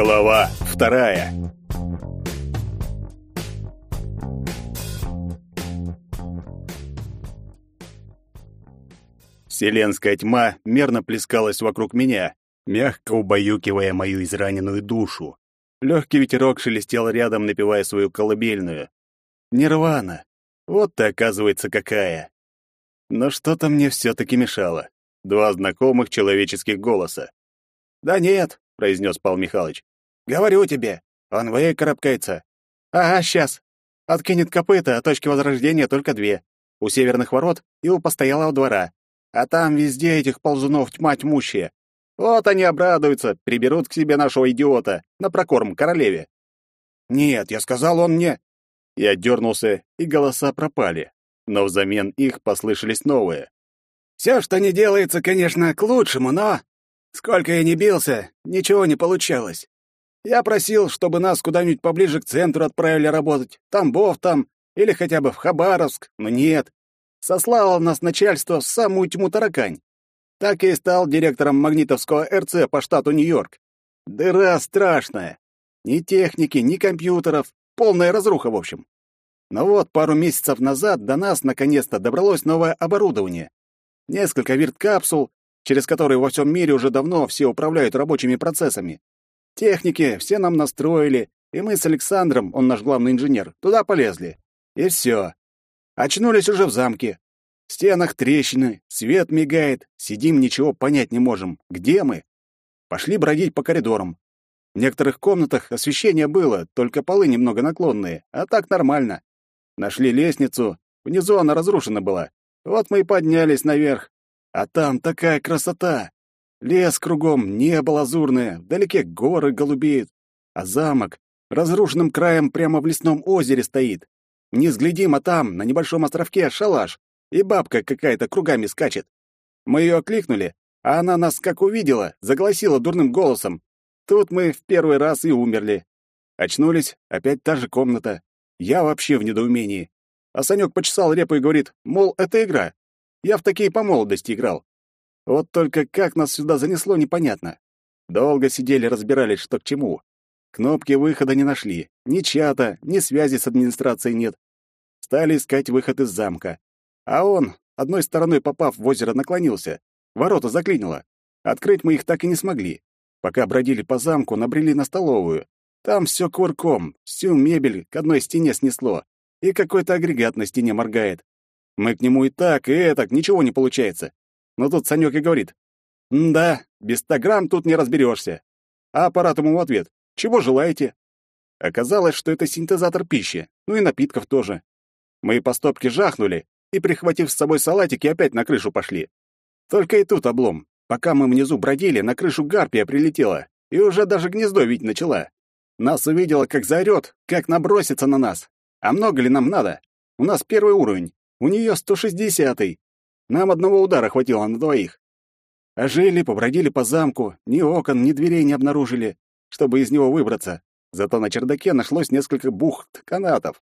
Глава вторая. Вселенская тьма мерно плескалась вокруг меня, мягко убаюкивая мою израненную душу. Легкий ветерок шелестел рядом, напевая свою колыбельную. Нирвана. Вот ты, оказывается, какая. Но что-то мне все-таки мешало. Два знакомых человеческих голоса. «Да нет», — произнес Павел Михайлович. «Говорю тебе, он выкарабкается». «Ага, сейчас. Откинет копыта, а точки возрождения только две. У северных ворот и у постоялого двора. А там везде этих ползунов тьма тьмущая. Вот они обрадуются, приберут к себе нашего идиота на прокорм королеве». «Нет, я сказал, он мне...» Я дернулся, и голоса пропали, но взамен их послышались новые. «Все, что не делается, конечно, к лучшему, но...» Сколько я не бился, ничего не получалось. Я просил, чтобы нас куда-нибудь поближе к центру отправили работать, Тамбов там, или хотя бы в Хабаровск, но нет. Сослало нас начальство в самую тьму таракань. Так и стал директором магнитовского РЦ по штату Нью-Йорк. Дыра страшная. Ни техники, ни компьютеров, полная разруха, в общем. Но вот пару месяцев назад до нас наконец-то добралось новое оборудование. Несколько вирт-капсул, через которые во всем мире уже давно все управляют рабочими процессами. Техники все нам настроили, и мы с Александром, он наш главный инженер, туда полезли. И все. Очнулись уже в замке. В стенах трещины, свет мигает, сидим, ничего понять не можем. Где мы? Пошли бродить по коридорам. В некоторых комнатах освещение было, только полы немного наклонные, а так нормально. Нашли лестницу, внизу она разрушена была. Вот мы и поднялись наверх, а там такая красота! Лес кругом, небо лазурное, вдалеке горы голубеют, а замок разрушенным краем прямо в лесном озере стоит. Не взглядим, а там, на небольшом островке, шалаш, и бабка какая-то кругами скачет. Мы ее окликнули, а она нас как увидела, загласила дурным голосом. Тут мы в первый раз и умерли. Очнулись, опять та же комната. Я вообще в недоумении. А Санек почесал репу и говорит, мол, это игра. Я в такие по молодости играл. Вот только как нас сюда занесло, непонятно. Долго сидели, разбирались, что к чему. Кнопки выхода не нашли. Ни чата, ни связи с администрацией нет. Стали искать выход из замка. А он, одной стороной попав в озеро, наклонился. Ворота заклинило. Открыть мы их так и не смогли. Пока бродили по замку, набрели на столовую. Там все курком, всю мебель к одной стене снесло. И какой-то агрегат на стене моргает. Мы к нему и так, и этак, ничего не получается. Но тут Санёк и говорит, «Да, без 100 грамм тут не разберешься». А аппарат ему в ответ, «Чего желаете?» Оказалось, что это синтезатор пищи, ну и напитков тоже. Мы по стопке жахнули и, прихватив с собой салатики, опять на крышу пошли. Только и тут облом. Пока мы внизу бродили, на крышу гарпия прилетела и уже даже гнездо видеть начала. Нас увидела, как заорёт, как набросится на нас. А много ли нам надо? У нас первый уровень. У нее 160-й. Нам одного удара хватило на двоих. А жили, побродили по замку, ни окон, ни дверей не обнаружили, чтобы из него выбраться. Зато на чердаке нашлось несколько бухт канатов.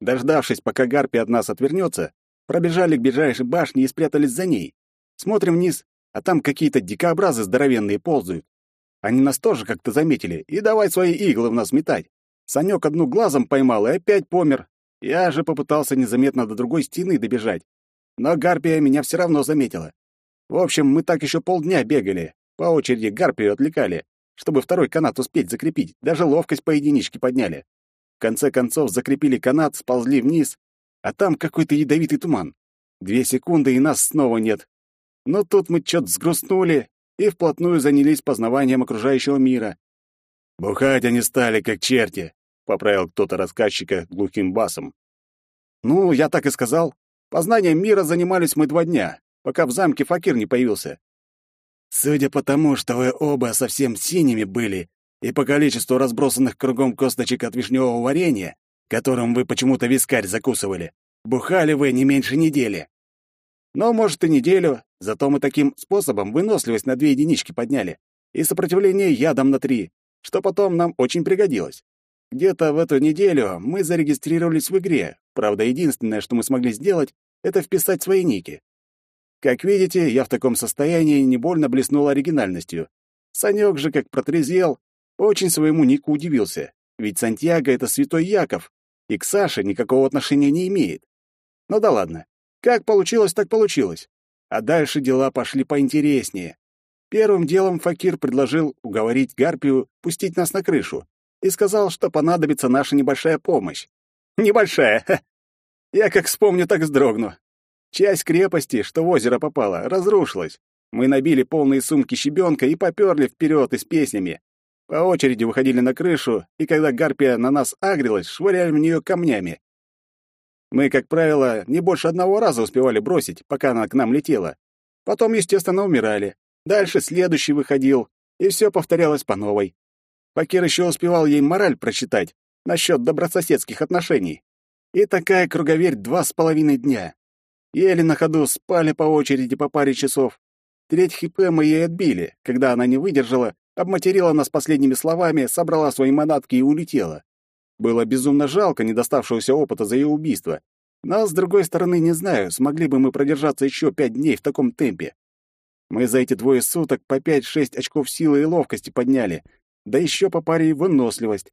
Дождавшись, пока гарпи от нас отвернется, пробежали к ближайшей башне и спрятались за ней. Смотрим вниз, а там какие-то дикообразы здоровенные ползают. Они нас тоже как-то заметили, и давай свои иглы в нас метать. Санек одну глазом поймал и опять помер, я же попытался незаметно до другой стены добежать, но гарпия меня все равно заметила. В общем, мы так еще полдня бегали, по очереди гарпию отвлекали, чтобы второй канат успеть закрепить, даже ловкость по единичке подняли. В конце концов закрепили канат, сползли вниз, а там какой-то ядовитый туман. Две секунды, и нас снова нет. Но тут мы чё-то сгрустнули и вплотную занялись познаванием окружающего мира. Бухать они стали, как черти поправил кто-то рассказчика глухим басом. Ну, я так и сказал. Познанием мира занимались мы два дня, пока в замке факир не появился. Судя по тому, что вы оба совсем синими были, и по количеству разбросанных кругом косточек от вишневого варенья, которым вы почему-то вискарь закусывали, бухали вы не меньше недели. Но, может, и неделю, зато мы таким способом выносливость на две единички подняли и сопротивление ядом на три, что потом нам очень пригодилось. Где-то в эту неделю мы зарегистрировались в игре. Правда, единственное, что мы смогли сделать, это вписать свои ники. Как видите, я в таком состоянии не больно блеснул оригинальностью. Санёк же как протрезвел, очень своему нику удивился, ведь Сантьяго — это святой Яков, и к Саше никакого отношения не имеет. Ну да ладно. Как получилось, так получилось. А дальше дела пошли поинтереснее. Первым делом Факир предложил уговорить Гарпию пустить нас на крышу и сказал, что понадобится наша небольшая помощь. Небольшая. Я как вспомню, так вздрогну. Часть крепости, что в озеро попала, разрушилась. Мы набили полные сумки щебенка и поперли вперед и с песнями. По очереди выходили на крышу, и когда гарпия на нас агрилась, швыряли в нее камнями. Мы, как правило, не больше одного раза успевали бросить, пока она к нам летела. Потом, естественно, умирали. Дальше следующий выходил, и все повторялось по новой. Факир еще успевал ей мораль прочитать насчет добрососедских отношений. И такая круговерь два с половиной дня. Еле на ходу спали по очереди по паре часов. Треть хп мы ей отбили, когда она не выдержала, обматерила нас последними словами, собрала свои манатки и улетела. Было безумно жалко недоставшегося опыта за ее убийство. Но, с другой стороны, не знаю, смогли бы мы продержаться еще пять дней в таком темпе. Мы за эти двое суток по пять-шесть очков силы и ловкости подняли, да еще по паре и выносливость.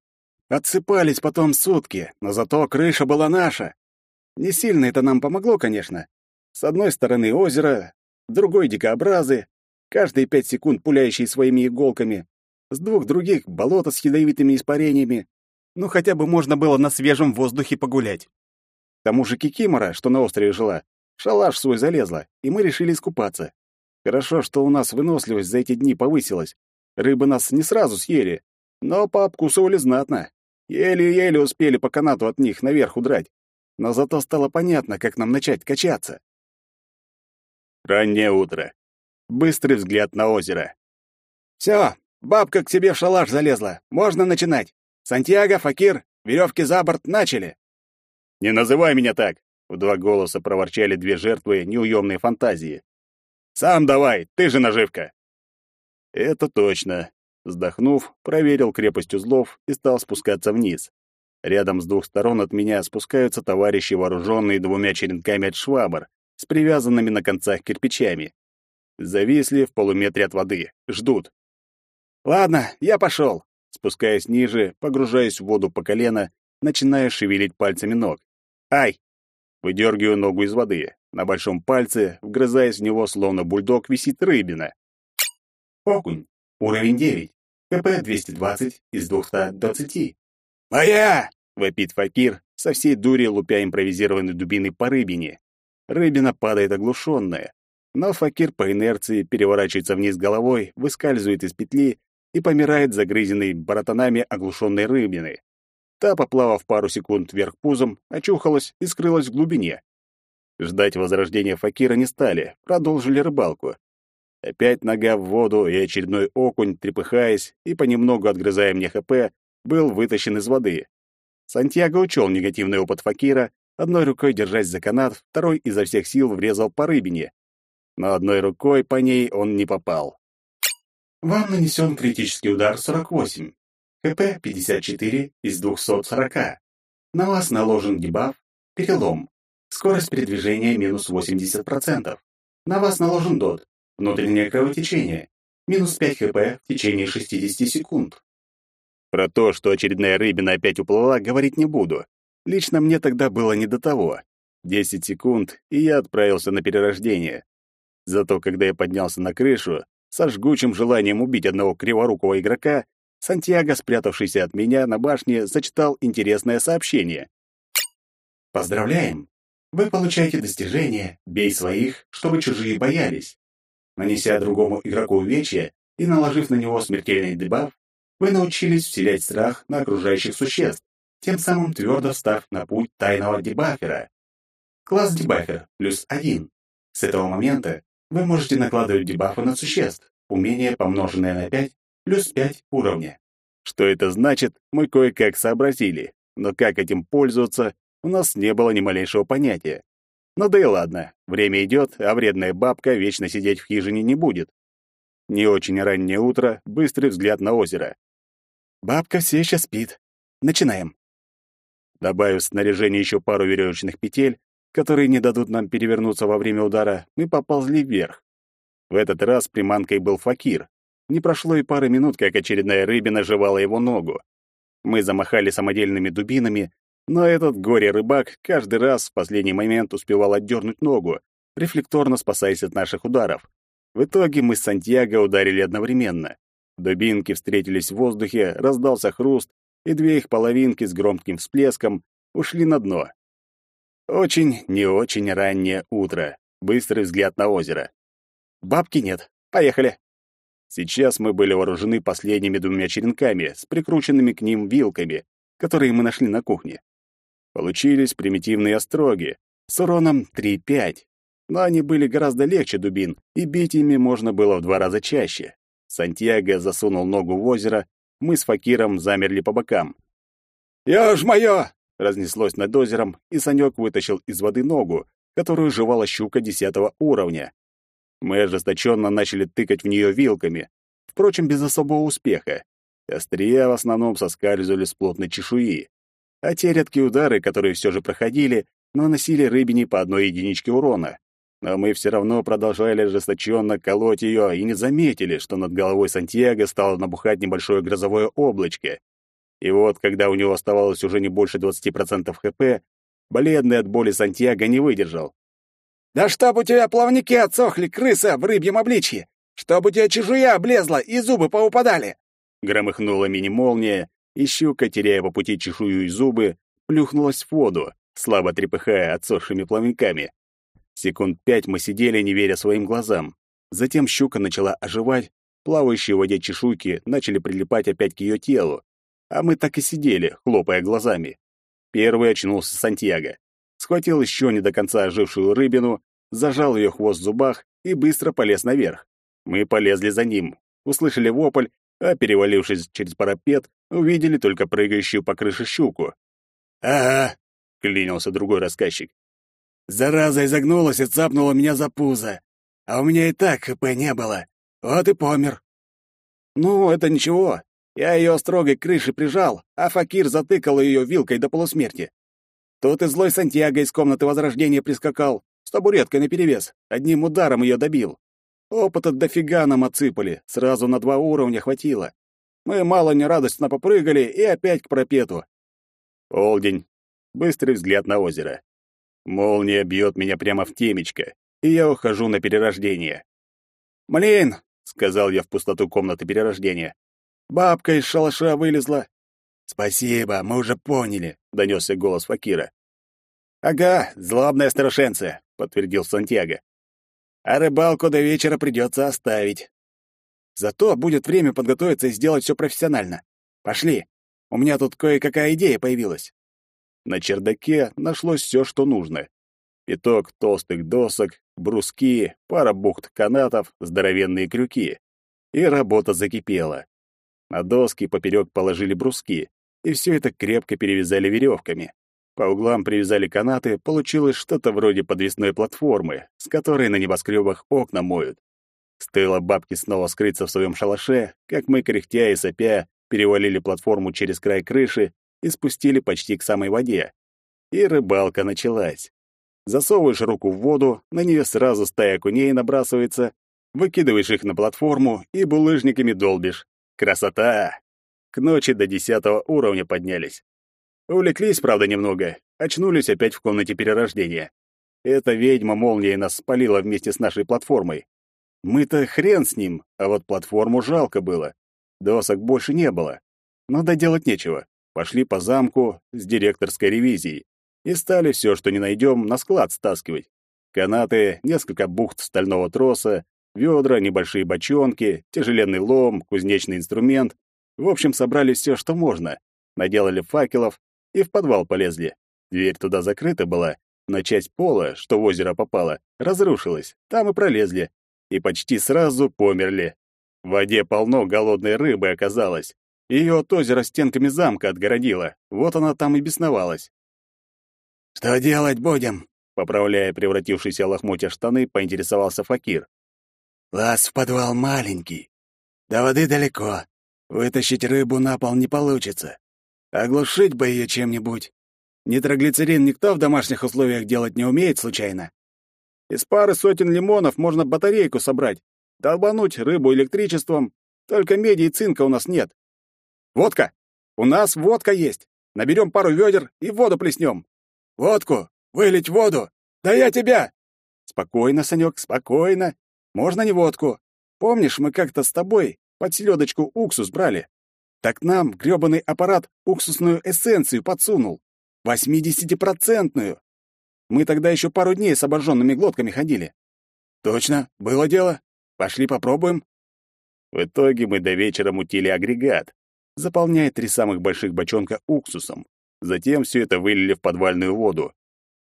Отсыпались потом сутки, но зато крыша была наша. Не сильно это нам помогло, конечно. С одной стороны озеро, другой дикообразы, каждые пять секунд пуляющие своими иголками, с двух других болото с ядовитыми испарениями. Ну, хотя бы можно было на свежем воздухе погулять. К тому же Кикимора, что на острове жила, шалаш свой залезла, и мы решили искупаться. Хорошо, что у нас выносливость за эти дни повысилась. Рыбы нас не сразу съели, но пообкусывали знатно. Еле-еле успели по канату от них наверх удрать но зато стало понятно, как нам начать качаться. Раннее утро. Быстрый взгляд на озеро. Все, бабка к себе в шалаш залезла. Можно начинать. Сантьяго, Факир, веревки за борт, начали. Не называй меня так, в два голоса проворчали две жертвы неуемной фантазии. Сам давай, ты же наживка. Это точно. Вздохнув, проверил крепость узлов и стал спускаться вниз. Рядом с двух сторон от меня спускаются товарищи, вооруженные двумя черенками от швабр, с привязанными на концах кирпичами. Зависли в полуметре от воды, ждут. «Ладно, я пошел». Спускаясь ниже, погружаясь в воду по колено, начинаю шевелить пальцами ног. «Ай!» Выдергиваю ногу из воды. На большом пальце, вгрызаясь в него, словно бульдог, висит рыбина. Окунь. Уровень 9. КП 220 из 220. «Моя!» — вопит Факир, со всей дури лупя импровизированной дубиной по рыбине. Рыбина падает оглушенная, но Факир по инерции переворачивается вниз головой, выскальзывает из петли и помирает загрызенной баратанами оглушенной рыбины. Та, поплавав пару секунд вверх пузом, очухалась и скрылась в глубине. Ждать возрождения Факира не стали, продолжили рыбалку. Опять нога в воду и очередной окунь, трепыхаясь и понемногу отгрызая мне ХП, был вытащен из воды. Сантьяго учел негативный опыт Факира, одной рукой держась за канат, второй изо всех сил врезал по рыбине. Но одной рукой по ней он не попал. Вам нанесен критический удар 48. КП 54 из 240. На вас наложен дебаф «Перелом». Скорость передвижения минус 80%. На вас наложен дот «Внутреннее кровотечение». Минус 5 хп в течение 60 секунд. Про то, что очередная рыбина опять уплыла, говорить не буду. Лично мне тогда было не до того. Десять секунд, и я отправился на перерождение. Зато когда я поднялся на крышу, со жгучим желанием убить одного криворукого игрока, Сантьяго, спрятавшийся от меня на башне, зачитал интересное сообщение. «Поздравляем! Вы получаете достижение «Бей своих, чтобы чужие боялись». Нанеся другому игроку увечья и наложив на него смертельный дебаф, вы научились вселять страх на окружающих существ, тем самым твердо встав на путь тайного дебафера. Класс дебафер плюс один. С этого момента вы можете накладывать дебафы на существ, умение, помноженное на 5, плюс 5 уровня. Что это значит, мы кое-как сообразили, но как этим пользоваться, у нас не было ни малейшего понятия. Ну да и ладно, время идет, а вредная бабка вечно сидеть в хижине не будет. Не очень раннее утро, быстрый взгляд на озеро. Бабка все еще спит. Начинаем. Добавив снаряжение еще пару веревочных петель, которые не дадут нам перевернуться во время удара, мы поползли вверх. В этот раз приманкой был факир. Не прошло и пары минут, как очередная рыбина жевала его ногу. Мы замахали самодельными дубинами, но этот горе-рыбак каждый раз в последний момент успевал отдернуть ногу, рефлекторно спасаясь от наших ударов. В итоге мы с Сантьяго ударили одновременно. Дубинки встретились в воздухе, раздался хруст, и две их половинки с громким всплеском ушли на дно. Очень не очень раннее утро. Быстрый взгляд на озеро. Бабки нет. Поехали. Сейчас мы были вооружены последними двумя черенками с прикрученными к ним вилками, которые мы нашли на кухне. Получились примитивные остроги с уроном 3-5, но они были гораздо легче дубин, и бить ими можно было в два раза чаще. Сантьяго засунул ногу в озеро, мы с Факиром замерли по бокам. «Я ж моё!» — разнеслось над озером, и Санёк вытащил из воды ногу, которую жевала щука десятого уровня. Мы ожесточенно начали тыкать в нее вилками, впрочем, без особого успеха. Острия в основном соскальзывали с плотной чешуи, а те редкие удары, которые все же проходили, наносили рыбине по одной единичке урона. Но мы все равно продолжали ожесточенно колоть ее и не заметили, что над головой Сантьяго стало набухать небольшое грозовое облачко. И вот, когда у него оставалось уже не больше 20% хп, бледный от боли Сантьяго не выдержал. «Да чтоб у тебя плавники отсохли, крыса, в рыбьем обличье! Чтоб у тебя чешуя облезла и зубы поупадали!» Громыхнула мини-молния, и щука, теряя по пути чешую и зубы, плюхнулась в воду, слабо трепыхая отсохшими плавниками. Секунд пять мы сидели, не веря своим глазам. Затем щука начала оживать, плавающие в воде чешуйки начали прилипать опять к ее телу. А мы так и сидели, хлопая глазами. Первый очнулся Сантьяго. Схватил еще не до конца ожившую рыбину, зажал ее хвост в зубах и быстро полез наверх. Мы полезли за ним, услышали вопль, а, перевалившись через парапет, увидели только прыгающую по крыше щуку. «Ага», — клянился другой рассказчик. Зараза изогнулась и цапнула меня за пузо. А у меня и так ХП не было. Вот и помер. Ну, это ничего. Я ее строгой крыши прижал, а Факир затыкал ее вилкой до полусмерти. Тут и злой Сантьяго из комнаты Возрождения прискакал, с табуреткой наперевес, одним ударом ее добил. Опыта дофига нам отсыпали, сразу на два уровня хватило. Мы мало не радостно попрыгали и опять к пропету. Полдень. Быстрый взгляд на озеро. Молния бьет меня прямо в темечко, и я ухожу на перерождение. «Блин!» — сказал я в пустоту комнаты перерождения. «Бабка из шалаша вылезла». «Спасибо, мы уже поняли», — донесся голос Факира. «Ага, злобная старушенция», — подтвердил Сантьяго. «А рыбалку до вечера придется оставить. Зато будет время подготовиться и сделать все профессионально. Пошли. У меня тут кое-какая идея появилась». На чердаке нашлось все, что нужно. Пяток толстых досок, бруски, пара бухт канатов, здоровенные крюки. И работа закипела. На доски поперек положили бруски, и все это крепко перевязали веревками. По углам привязали канаты, получилось что-то вроде подвесной платформы, с которой на небоскребах окна моют. Стоило бабке снова скрыться в своем шалаше, как мы, кряхтя и сопя, перевалили платформу через край крыши и спустили почти к самой воде. И рыбалка началась. Засовываешь руку в воду, на нее сразу стая куней набрасывается, выкидываешь их на платформу и булыжниками долбишь. Красота! К ночи до десятого уровня поднялись. Увлеклись, правда, немного. Очнулись опять в комнате перерождения. Эта ведьма молнией нас спалила вместе с нашей платформой. Мы-то хрен с ним, а вот платформу жалко было. Досок больше не было. Но доделать нечего пошли по замку с директорской ревизией и стали все, что не найдем, на склад стаскивать. Канаты, несколько бухт стального троса, ведра, небольшие бочонки, тяжеленный лом, кузнечный инструмент. В общем, собрали все, что можно. Наделали факелов и в подвал полезли. Дверь туда закрыта была, но часть пола, что в озеро попала, разрушилась. Там и пролезли. И почти сразу померли. В воде полно голодной рыбы оказалось. Ее от озера стенками замка отгородило. Вот она там и бесновалась. «Что делать будем?» Поправляя превратившиеся лохмотья штаны, поинтересовался Факир. «Лаз в подвал маленький. До воды далеко. Вытащить рыбу на пол не получится. Оглушить бы ее чем-нибудь. Нитроглицерин никто в домашних условиях делать не умеет случайно. Из пары сотен лимонов можно батарейку собрать, долбануть рыбу электричеством, Только меди и цинка у нас нет. Водка! У нас водка есть. Наберем пару ведер и воду плеснем. Водку! Вылить воду! Да я тебя! Спокойно, Санек, спокойно. Можно не водку. Помнишь, мы как-то с тобой под селедочку уксус брали? Так нам грёбаный аппарат уксусную эссенцию подсунул. Восьмидесятипроцентную. Мы тогда еще пару дней с обожженными глотками ходили. Точно, было дело. Пошли попробуем. В итоге мы до вечера мутили агрегат, заполняя три самых больших бочонка уксусом. Затем все это вылили в подвальную воду.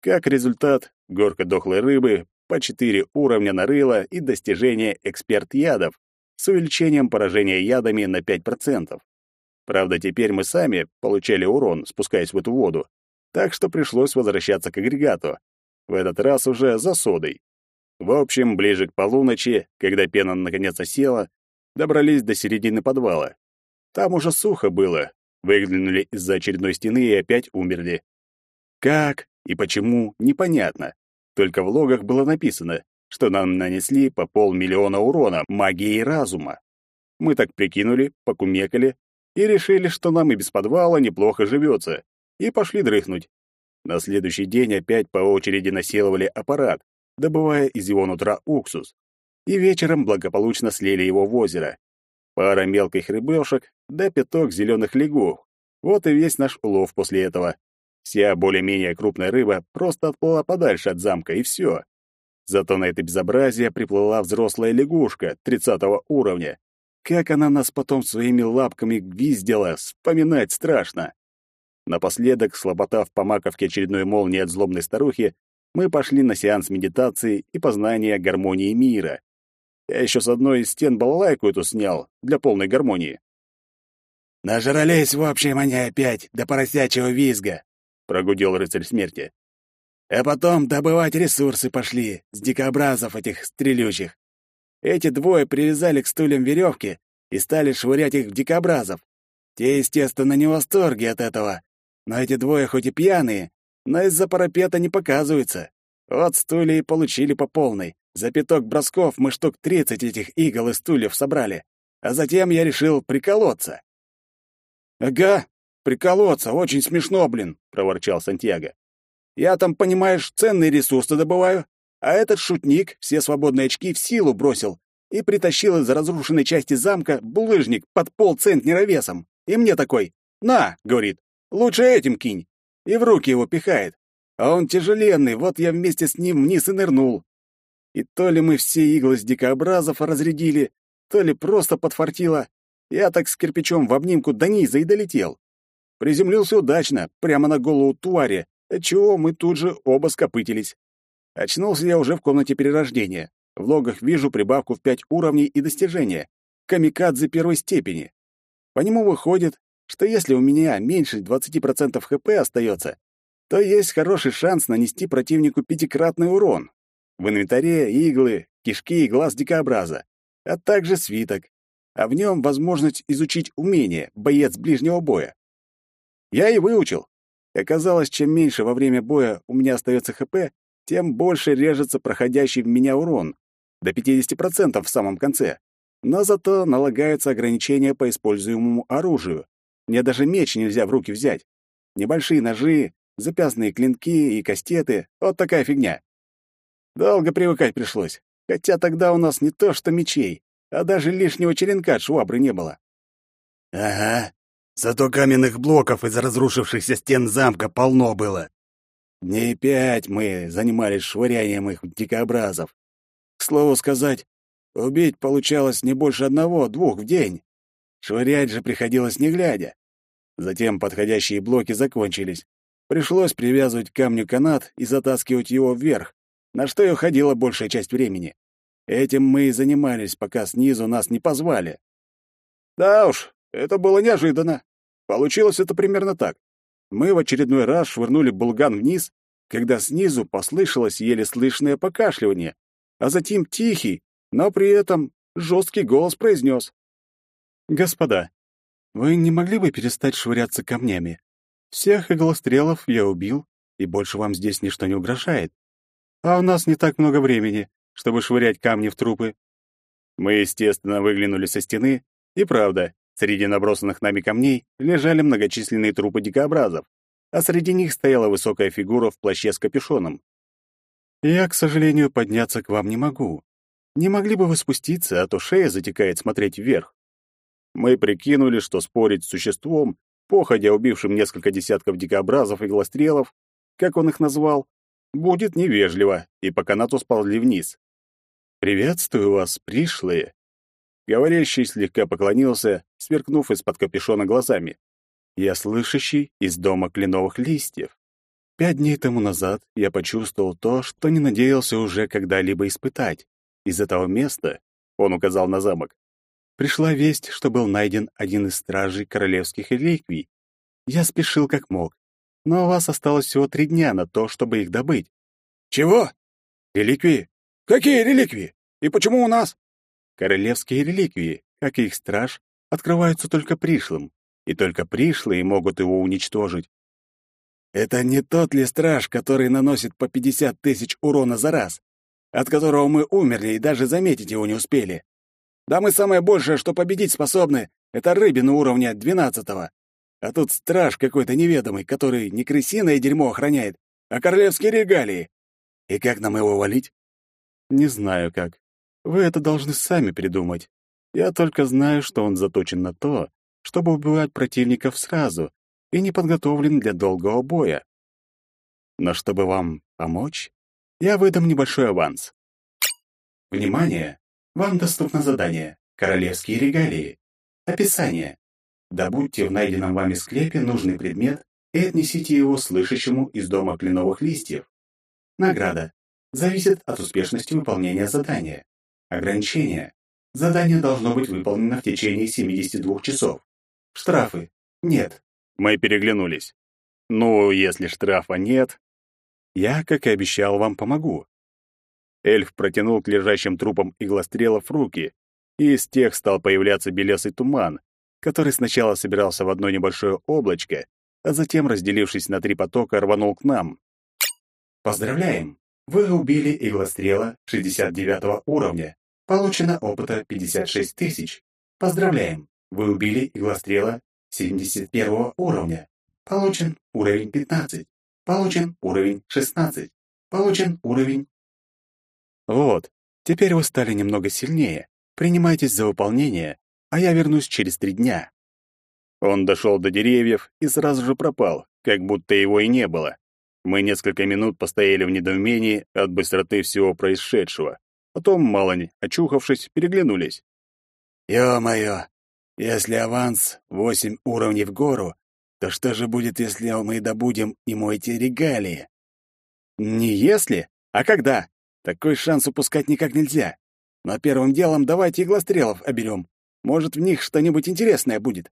Как результат, горка дохлой рыбы, по четыре уровня нарыла и достижение эксперт ядов с увеличением поражения ядами на 5%. Правда, теперь мы сами получали урон, спускаясь в эту воду, так что пришлось возвращаться к агрегату. В этот раз уже за содой. В общем, ближе к полуночи, когда пена наконец осела, добрались до середины подвала. Там уже сухо было. Выглянули из-за очередной стены и опять умерли. Как и почему, непонятно. Только в логах было написано, что нам нанесли по полмиллиона урона магией разума. Мы так прикинули, покумекали и решили, что нам и без подвала неплохо живется, и пошли дрыхнуть. На следующий день опять по очереди насиловали аппарат, добывая из его нутра уксус, и вечером благополучно слили его в озеро. Пара мелких рыбешек да пяток зеленых лягух. Вот и весь наш улов после этого. Вся более-менее крупная рыба просто отплыла подальше от замка, и все. Зато на это безобразие приплыла взрослая лягушка тридцатого уровня. Как она нас потом своими лапками гвиздила, вспоминать страшно. Напоследок, слоботав по маковке очередной молнии от злобной старухи, мы пошли на сеанс медитации и познания гармонии мира. Я еще с одной из стен балалайку эту снял, для полной гармонии. «Нажрались в общем они опять до поросячьего визга», — прогудел рыцарь смерти. «А потом добывать ресурсы пошли с дикобразов этих стрелющих. Эти двое привязали к стульям веревки и стали швырять их в дикобразов. Те, естественно, не в восторге от этого, но эти двое хоть и пьяные, но из-за парапета не показываются. Вот стулья и получили по полной. За пяток бросков мы штук тридцать этих игл и стульев собрали. А затем я решил приколоться. «Ага, приколоться, очень смешно, блин», — проворчал Сантьяго. «Я там, понимаешь, ценные ресурсы добываю, а этот шутник все свободные очки в силу бросил и притащил из разрушенной части замка булыжник под полцентнера весом. И мне такой «На», — говорит, Лучше этим кинь. И в руки его пихает. А он тяжеленный, вот я вместе с ним вниз и нырнул. И то ли мы все иглы с дикообразов разрядили, то ли просто подфартило. Я так с кирпичом в обнимку до низа и долетел. Приземлился удачно, прямо на голову твари, отчего мы тут же оба скопытились. Очнулся я уже в комнате перерождения. В логах вижу прибавку в пять уровней и достижения. Камикадзе первой степени. По нему выходит, что если у меня меньше 20% ХП остается, то есть хороший шанс нанести противнику пятикратный урон. В инвентаре иглы, кишки и глаз дикообраза, а также свиток, а в нем возможность изучить умение боец ближнего боя. Я и выучил. Оказалось, чем меньше во время боя у меня остается ХП, тем больше режется проходящий в меня урон, до 50% в самом конце. Но зато налагаются ограничения по используемому оружию. Мне даже меч нельзя в руки взять. Небольшие ножи, запястные клинки и кастеты — вот такая фигня. Долго привыкать пришлось, хотя тогда у нас не то что мечей, а даже лишнего черенка от швабры не было. Ага, зато каменных блоков из разрушившихся стен замка полно было. Дней пять мы занимались швырянием их в дикообразов. К слову сказать, убить получалось не больше одного-двух в день. Швырять же приходилось не глядя. Затем подходящие блоки закончились. Пришлось привязывать к камню канат и затаскивать его вверх, на что и уходила большая часть времени. Этим мы и занимались, пока снизу нас не позвали. Да уж, это было неожиданно. Получилось это примерно так. Мы в очередной раз швырнули булган вниз, когда снизу послышалось еле слышное покашливание, а затем тихий, но при этом жесткий голос произнес. «Господа, вы не могли бы перестать швыряться камнями? Всех иглострелов я убил, и больше вам здесь ничто не угрожает. А у нас не так много времени, чтобы швырять камни в трупы. Мы, естественно, выглянули со стены И правда, среди набросанных нами камней лежали многочисленные трупы дикообразов, а среди них стояла высокая фигура в плаще с капюшоном. Я, к сожалению, подняться к вам не могу. Не могли бы вы спуститься, а то шея затекает смотреть вверх. Мы прикинули, что спорить с существом, походя убившим несколько десятков дикообразов и глострелов, как он их назвал, будет невежливо, и по канату сползли вниз. «Приветствую вас, пришлые!» Говорящий слегка поклонился, сверкнув из-под капюшона глазами. «Я слышащий из дома кленовых листьев. Пять дней тому назад я почувствовал то, что не надеялся уже когда-либо испытать. Из этого места, он указал на замок, пришла весть, что был найден один из стражей королевских реликвий. Я спешил как мог, но у вас осталось всего три дня на то, чтобы их добыть. Чего? Реликвии? Какие реликвии? И почему у нас? Королевские реликвии, как и их страж, открываются только пришлым, и только пришлые могут его уничтожить. Это не тот ли страж, который наносит по 50 тысяч урона за раз, от которого мы умерли и даже заметить его не успели? Да мы самое большее, что победить способны, это рыбины уровня 12-го. А тут страж какой-то неведомый, который не крысиное дерьмо охраняет, а королевские регалии. И как нам его валить? Не знаю как. Вы это должны сами придумать. Я только знаю, что он заточен на то, чтобы убивать противников сразу, и не подготовлен для долгого боя. Но чтобы вам помочь, я выдам небольшой аванс. Внимание! Вам доступно задание «Королевские регалии». Описание. Добудьте в найденном вами склепе нужный предмет и отнесите его слышащему из дома кленовых листьев. Награда. Зависит от успешности выполнения задания. Ограничение. Задание должно быть выполнено в течение 72 часов. Штрафы. Нет. Мы переглянулись. Ну, если штрафа нет, я, как и обещал, вам помогу. Эльф протянул к лежащим трупам иглострелов руки, и из тех стал появляться белесый туман, который сначала собирался в одно небольшое облачко, а затем, разделившись на три потока, рванул к нам. Поздравляем! Вы убили иглострела 69 уровня. Получено опыта 56 тысяч. Поздравляем! Вы убили иглострела 71 уровня. Получен уровень 15. Получен уровень 16. Получен уровень... Вот, теперь вы стали немного сильнее. Принимайтесь за выполнение, а я вернусь через три дня. Он дошел до деревьев и сразу же пропал, как будто его и не было. Мы несколько минут постояли в недоумении от быстроты всего происшедшего. Потом, мало не очухавшись, переглянулись. «Ё-моё, если аванс восемь уровней в гору, то что же будет, если мы добудем ему эти регалии? Не если, а когда. Такой шанс упускать никак нельзя. Но первым делом давайте иглострелов оберем. Может, в них что-нибудь интересное будет.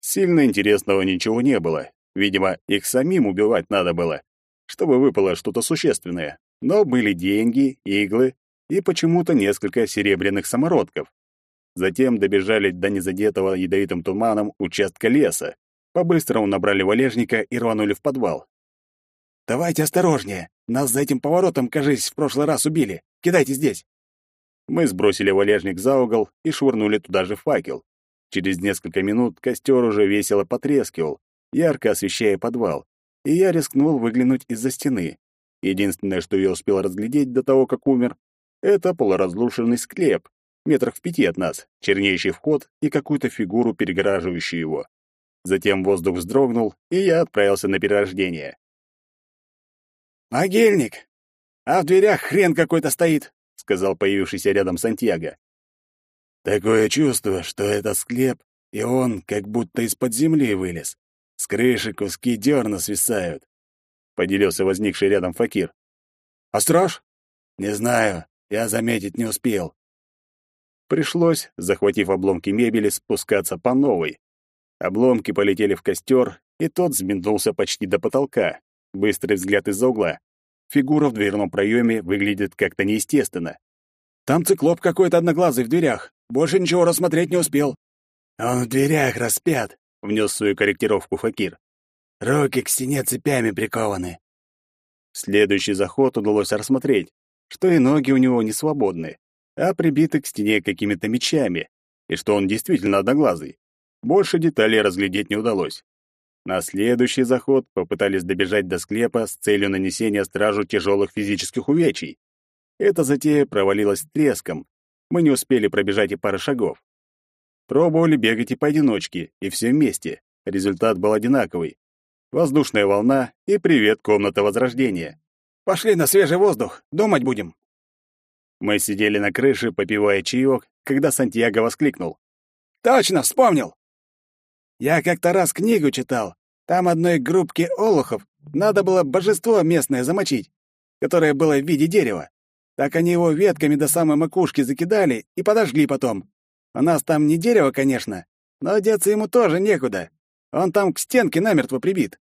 Сильно интересного ничего не было. Видимо, их самим убивать надо было, чтобы выпало что-то существенное. Но были деньги, иглы и почему-то несколько серебряных самородков. Затем добежали до незадетого ядовитым туманом участка леса. По-быстрому набрали валежника и рванули в подвал. «Давайте осторожнее. Нас за этим поворотом, кажись, в прошлый раз убили. Кидайте здесь». Мы сбросили валежник за угол и швырнули туда же факел. Через несколько минут костер уже весело потрескивал, ярко освещая подвал, и я рискнул выглянуть из-за стены. Единственное, что я успел разглядеть до того, как умер, это полуразрушенный склеп, метрах в пяти от нас, чернеющий вход и какую-то фигуру, перегораживающую его. Затем воздух вздрогнул, и я отправился на перерождение. «Могильник! А в дверях хрен какой-то стоит!» — сказал появившийся рядом Сантьяго. «Такое чувство, что это склеп, и он как будто из-под земли вылез. С крыши куски дерна свисают», — поделился возникший рядом факир. «А страж?» «Не знаю, я заметить не успел. Пришлось, захватив обломки мебели, спускаться по новой. Обломки полетели в костер, и тот взметнулся почти до потолка. Быстрый взгляд из-за угла. Фигура в дверном проеме выглядит как-то неестественно. «Там циклоп какой-то одноглазый в дверях. Больше ничего рассмотреть не успел». «Он в дверях распят», — внес свою корректировку Факир. «Руки к стене цепями прикованы». Следующий заход удалось рассмотреть, что и ноги у него не свободны а прибиты к стене какими-то мечами. и что он действительно одноглазый. Больше деталей разглядеть не удалось. На следующий заход попытались добежать до склепа с целью нанесения стражу тяжелых физических увечий. Эта затея провалилась треском. Мы не успели пробежать и пары шагов. Пробовали бегать и поодиночке, и все вместе. Результат был одинаковый. Воздушная волна и привет, комната Возрождения. «Пошли на свежий воздух, думать будем». Мы сидели на крыше, попивая чаек, когда Сантьяго воскликнул. «Точно, вспомнил! Я как-то раз книгу читал. Там одной группке олухов надо было божество местное замочить, которое было в виде дерева. Так они его ветками до самой макушки закидали и подожгли потом. У нас там не дерево, конечно, но одеться ему тоже некуда. Он там к стенке намертво прибит.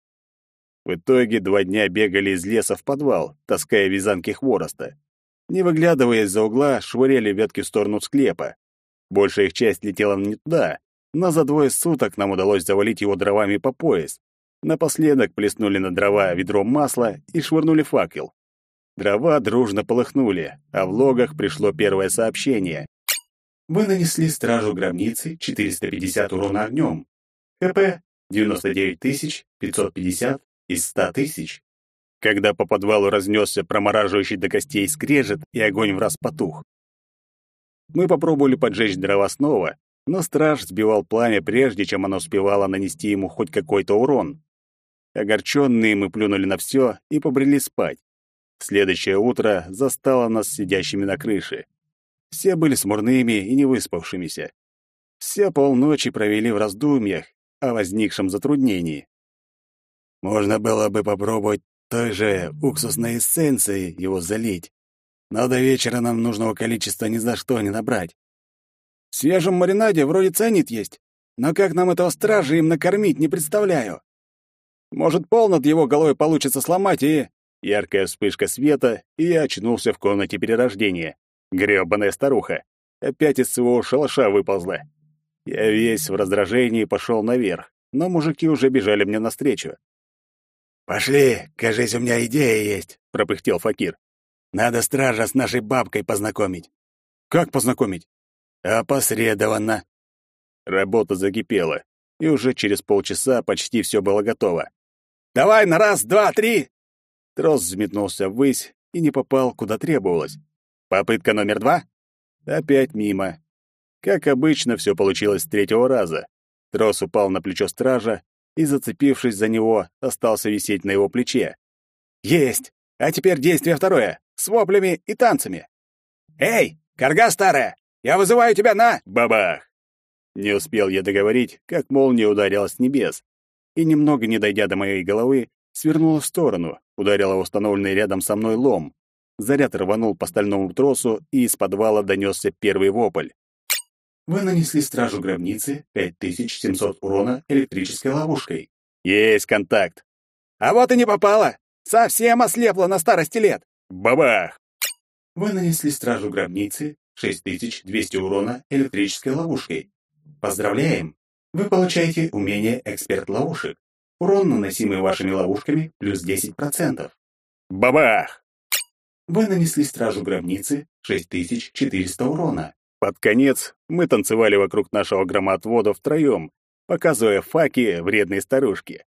В итоге два дня бегали из леса в подвал, таская вязанки хвороста. Не выглядывая из-за угла, швыряли ветки в сторону склепа. Большая их часть летела не туда, но за двое суток нам удалось завалить его дровами по пояс. Напоследок плеснули на дрова ведром масла и швырнули факел. Дрова дружно полыхнули, а в логах пришло первое сообщение. Вы нанесли стражу гробницы 450 урона огнем. ХП 99 550 из 100 тысяч. Когда по подвалу разнесся промораживающий до костей скрежет, и огонь в раз потух. Мы попробовали поджечь дрова снова, но страж сбивал пламя прежде, чем оно успевало нанести ему хоть какой-то урон. Огорченные мы плюнули на все и побрели спать. Следующее утро застало нас сидящими на крыше. Все были смурными и невыспавшимися. Все полночи провели в раздумьях о возникшем затруднении. Можно было бы попробовать той же уксусной эссенцией его залить, но до вечера нам нужного количества ни за что не набрать. В свежем маринаде вроде цианид есть, но как нам этого стража им накормить, не представляю. Может, пол над его головой получится сломать и...» Яркая вспышка света, и я очнулся в комнате перерождения. Грёбаная старуха. Опять из своего шалаша выползла. Я весь в раздражении пошел наверх, но мужики уже бежали мне навстречу. «Пошли, кажись, у меня идея есть», — пропыхтел Факир. «Надо стража с нашей бабкой познакомить». «Как познакомить?» Опосредованно. Работа закипела, и уже через полчаса почти все было готово. «Давай на раз, два, три!» Трос взметнулся ввысь и не попал, куда требовалось. Попытка номер два? Опять мимо. Как обычно, все получилось с третьего раза. Трос упал на плечо стража и, зацепившись за него, остался висеть на его плече. «Есть! А теперь действие второе, с воплями и танцами!» «Эй, корга старая, я вызываю тебя на...» Бабах! Не успел я договорить, как молния ударила с небес, и, немного не дойдя до моей головы, свернула в сторону, ударила установленный рядом со мной лом. Заряд рванул по стальному тросу, и из подвала донесся первый вопль. Вы нанесли стражу гробницы 5700 урона электрической ловушкой. Есть контакт. А вот и не попало. Совсем ослепла на старости лет. Бабах! Вы нанесли стражу гробницы 6200 урона электрической ловушкой. Поздравляем! Вы получаете умение «Эксперт ловушек». Урон, наносимый вашими ловушками, плюс 10%. Бабах! Вы нанесли стражу гробницы 6400 урона. Под конец мы танцевали вокруг нашего громоотвода втроем, показывая факи вредной старушки.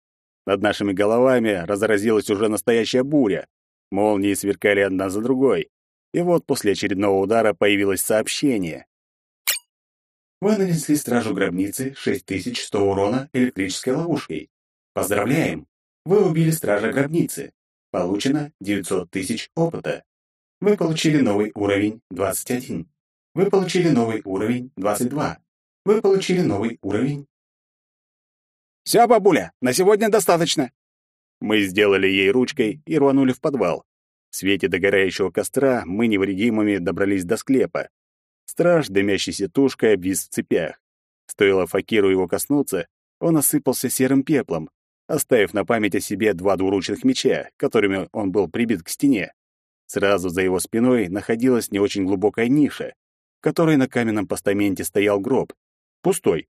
Над нашими головами разразилась уже настоящая буря. Молнии сверкали одна за другой. И вот после очередного удара появилось сообщение. Вы нанесли стражу гробницы 6100 урона электрической ловушкой. Поздравляем! Вы убили стража гробницы. Получено 900 тысяч опыта. Вы получили новый уровень 21. Вы получили новый уровень 22. Вы получили новый уровень... «Все, бабуля, на сегодня достаточно!» Мы сделали ей ручкой и рванули в подвал. В свете догорающего костра мы невредимыми добрались до склепа. Страж, дымящийся тушкой, обвис в цепях. Стоило Факиру его коснуться, он осыпался серым пеплом, оставив на память о себе два двуручных меча, которыми он был прибит к стене. Сразу за его спиной находилась не очень глубокая ниша, которой на каменном постаменте стоял гроб. Пустой.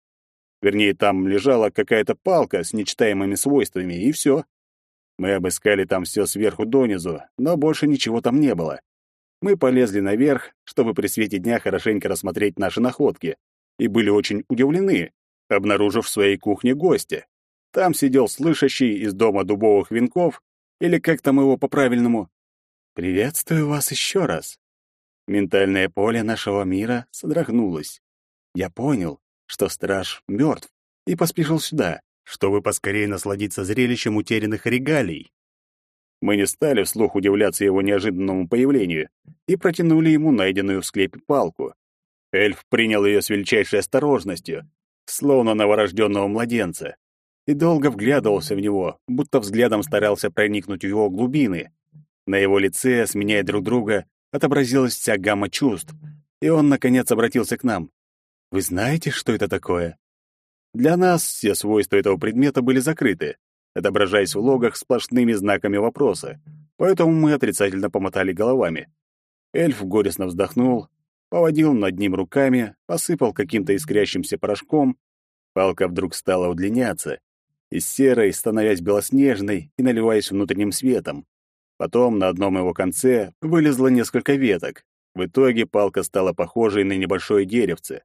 Вернее, там лежала какая-то палка с нечитаемыми свойствами, и все. Мы обыскали там все сверху донизу, но больше ничего там не было. Мы полезли наверх, чтобы при свете дня хорошенько рассмотреть наши находки. и были очень удивлены, обнаружив в своей кухне гостя. Там сидел слышащий из дома дубовых венков, или как там его по-правильному. «Приветствую вас еще раз». Ментальное поле нашего мира содрогнулось. Я понял, что страж мертв, и поспешил сюда, чтобы поскорее насладиться зрелищем утерянных регалий. Мы не стали вслух удивляться его неожиданному появлению и протянули ему найденную в склепе палку. Эльф принял ее с величайшей осторожностью, словно новорожденного младенца, и долго вглядывался в него, будто взглядом старался проникнуть в его глубины. На его лице, сменяя друг друга, отобразилась вся гамма чувств, и он, наконец, обратился к нам. «Вы знаете, что это такое?» Для нас все свойства этого предмета были закрыты, отображаясь в логах сплошными знаками вопроса, поэтому мы отрицательно помотали головами. Эльф горестно вздохнул, поводил над ним руками, посыпал каким-то искрящимся порошком. Палка вдруг стала удлиняться, из серой становясь белоснежной и наливаясь внутренним светом. Потом на одном его конце вылезло несколько веток. В итоге палка стала похожей на небольшое деревце.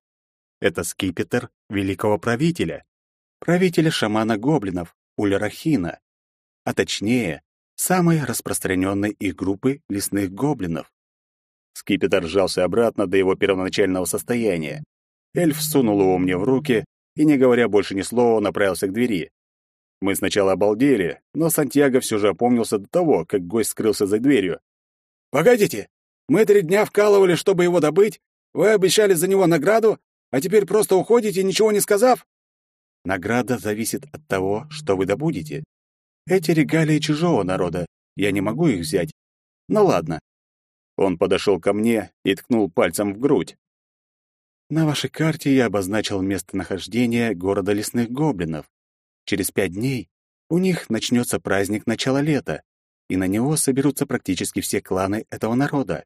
Это скипетр великого правителя, правителя шамана гоблинов, Ульрахина, а точнее, самой распространенной их группы лесных гоблинов. Скипетр сжался обратно до его первоначального состояния. Эльф сунул его мне в руки и, не говоря больше ни слова, направился к двери. Мы сначала обалдели, но Сантьяго все же опомнился до того, как гость скрылся за дверью. «Погодите! Мы три дня вкалывали, чтобы его добыть. Вы обещали за него награду, а теперь просто уходите, ничего не сказав?» «Награда зависит от того, что вы добудете. Эти регалии чужого народа, я не могу их взять. Ну ладно». Он подошел ко мне и ткнул пальцем в грудь. «На вашей карте я обозначил местонахождение города лесных гоблинов. Через пять дней у них начнется праздник начала лета, и на него соберутся практически все кланы этого народа.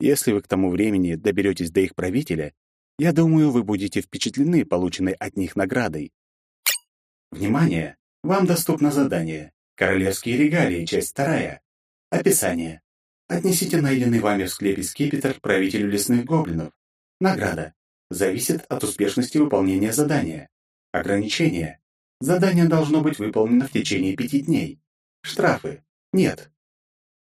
Если вы к тому времени доберетесь до их правителя, я думаю, вы будете впечатлены полученной от них наградой. Внимание! Вам доступно задание. Королевские регалии, часть вторая. Описание. Отнесите найденный вами в склепе скипетр правителю лесных гоблинов. Награда. Зависит от успешности выполнения задания. Ограничение. Задание должно быть выполнено в течение пяти дней. Штрафы. Нет.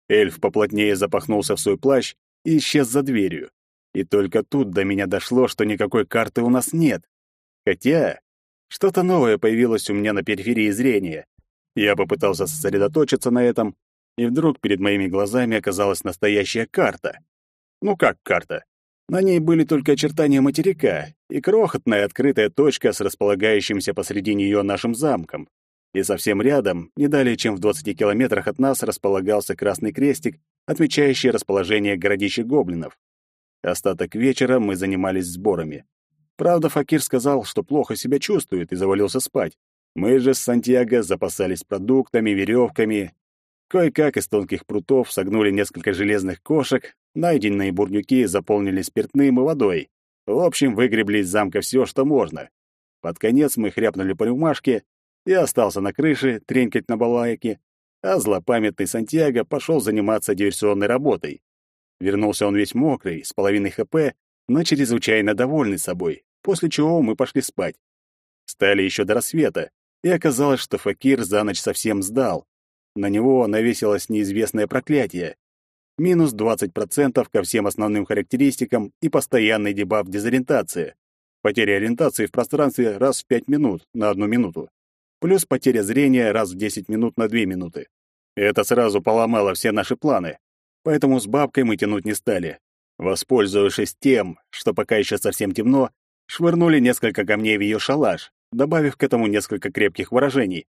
Эльф поплотнее запахнулся в свой плащ и исчез за дверью. И только тут до меня дошло, что никакой карты у нас нет. Хотя что-то новое появилось у меня на периферии зрения. Я попытался сосредоточиться на этом, и вдруг перед моими глазами оказалась настоящая карта. Ну как карта? На ней были только очертания материка и крохотная открытая точка с располагающимся посреди нее нашим замком. И совсем рядом, не далее чем в 20 километрах от нас, располагался красный крестик, отмечающий расположение городища гоблинов. Остаток вечера мы занимались сборами. Правда, Факир сказал, что плохо себя чувствует и завалился спать. Мы же с Сантьяго запасались продуктами, веревками. Кое-как из тонких прутов согнули несколько железных кошек, Найденные бурдюки заполнили спиртным и водой. В общем, выгребли из замка все, что можно. Под конец мы хряпнули по рюмашке, и остался на крыше тренькать на балайке, а злопамятный Сантьяго пошел заниматься диверсионной работой. Вернулся он весь мокрый, с половиной ХП, но чрезвычайно довольный собой, после чего мы пошли спать. Стали еще до рассвета, и оказалось, что Факир за ночь совсем сдал. На него навесилось неизвестное проклятие, минус 20% ко всем основным характеристикам и постоянный дебаф дезориентации. Потеря ориентации в пространстве раз в 5 минут на одну минуту. Плюс потеря зрения раз в 10 минут на 2 минуты. Это сразу поломало все наши планы. Поэтому с бабкой мы тянуть не стали. Воспользовавшись тем, что пока еще совсем темно, швырнули несколько камней в ее шалаш, добавив к этому несколько крепких выражений.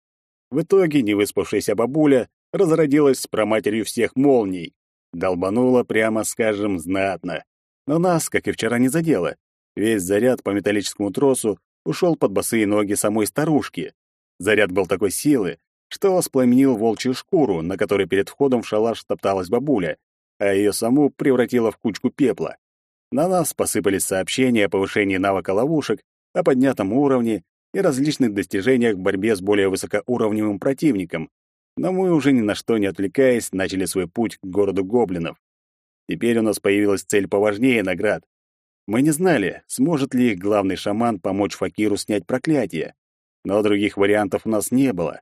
В итоге невыспавшаяся бабуля разродилась с проматерью всех молний, Долбануло, прямо скажем, знатно. Но нас, как и вчера, не задело. Весь заряд по металлическому тросу ушел под босые ноги самой старушки. Заряд был такой силы, что воспламенил волчью шкуру, на которой перед входом в шалаш топталась бабуля, а ее саму превратило в кучку пепла. На нас посыпались сообщения о повышении навыка ловушек, о поднятом уровне и различных достижениях в борьбе с более высокоуровневым противником, но мы уже ни на что не отвлекаясь, начали свой путь к городу гоблинов. Теперь у нас появилась цель поважнее наград. Мы не знали, сможет ли их главный шаман помочь Факиру снять проклятие, но других вариантов у нас не было.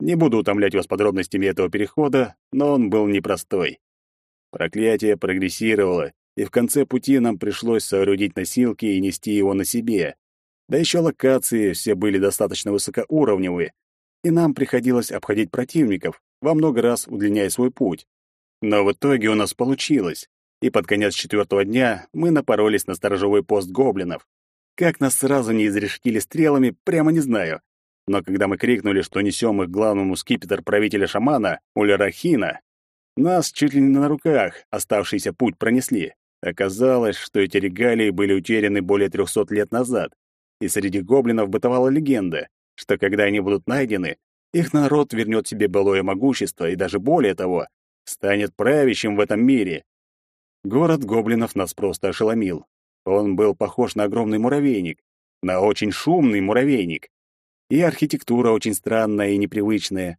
Не буду утомлять вас подробностями этого перехода, но он был непростой. Проклятие прогрессировало, и в конце пути нам пришлось соорудить носилки и нести его на себе. Да еще локации все были достаточно высокоуровневые, и нам приходилось обходить противников, во много раз удлиняя свой путь. Но в итоге у нас получилось, и под конец четвертого дня мы напоролись на сторожевой пост гоблинов. Как нас сразу не изрешетили стрелами, прямо не знаю. Но когда мы крикнули, что несем их главному скипетр правителя шамана, Улерахина, нас чуть ли не на руках оставшийся путь пронесли. Оказалось, что эти регалии были утеряны более трехсот лет назад, и среди гоблинов бытовала легенда, что когда они будут найдены, их народ вернет себе былое могущество и даже более того, станет правящим в этом мире. Город гоблинов нас просто ошеломил. Он был похож на огромный муравейник, на очень шумный муравейник. И архитектура очень странная и непривычная.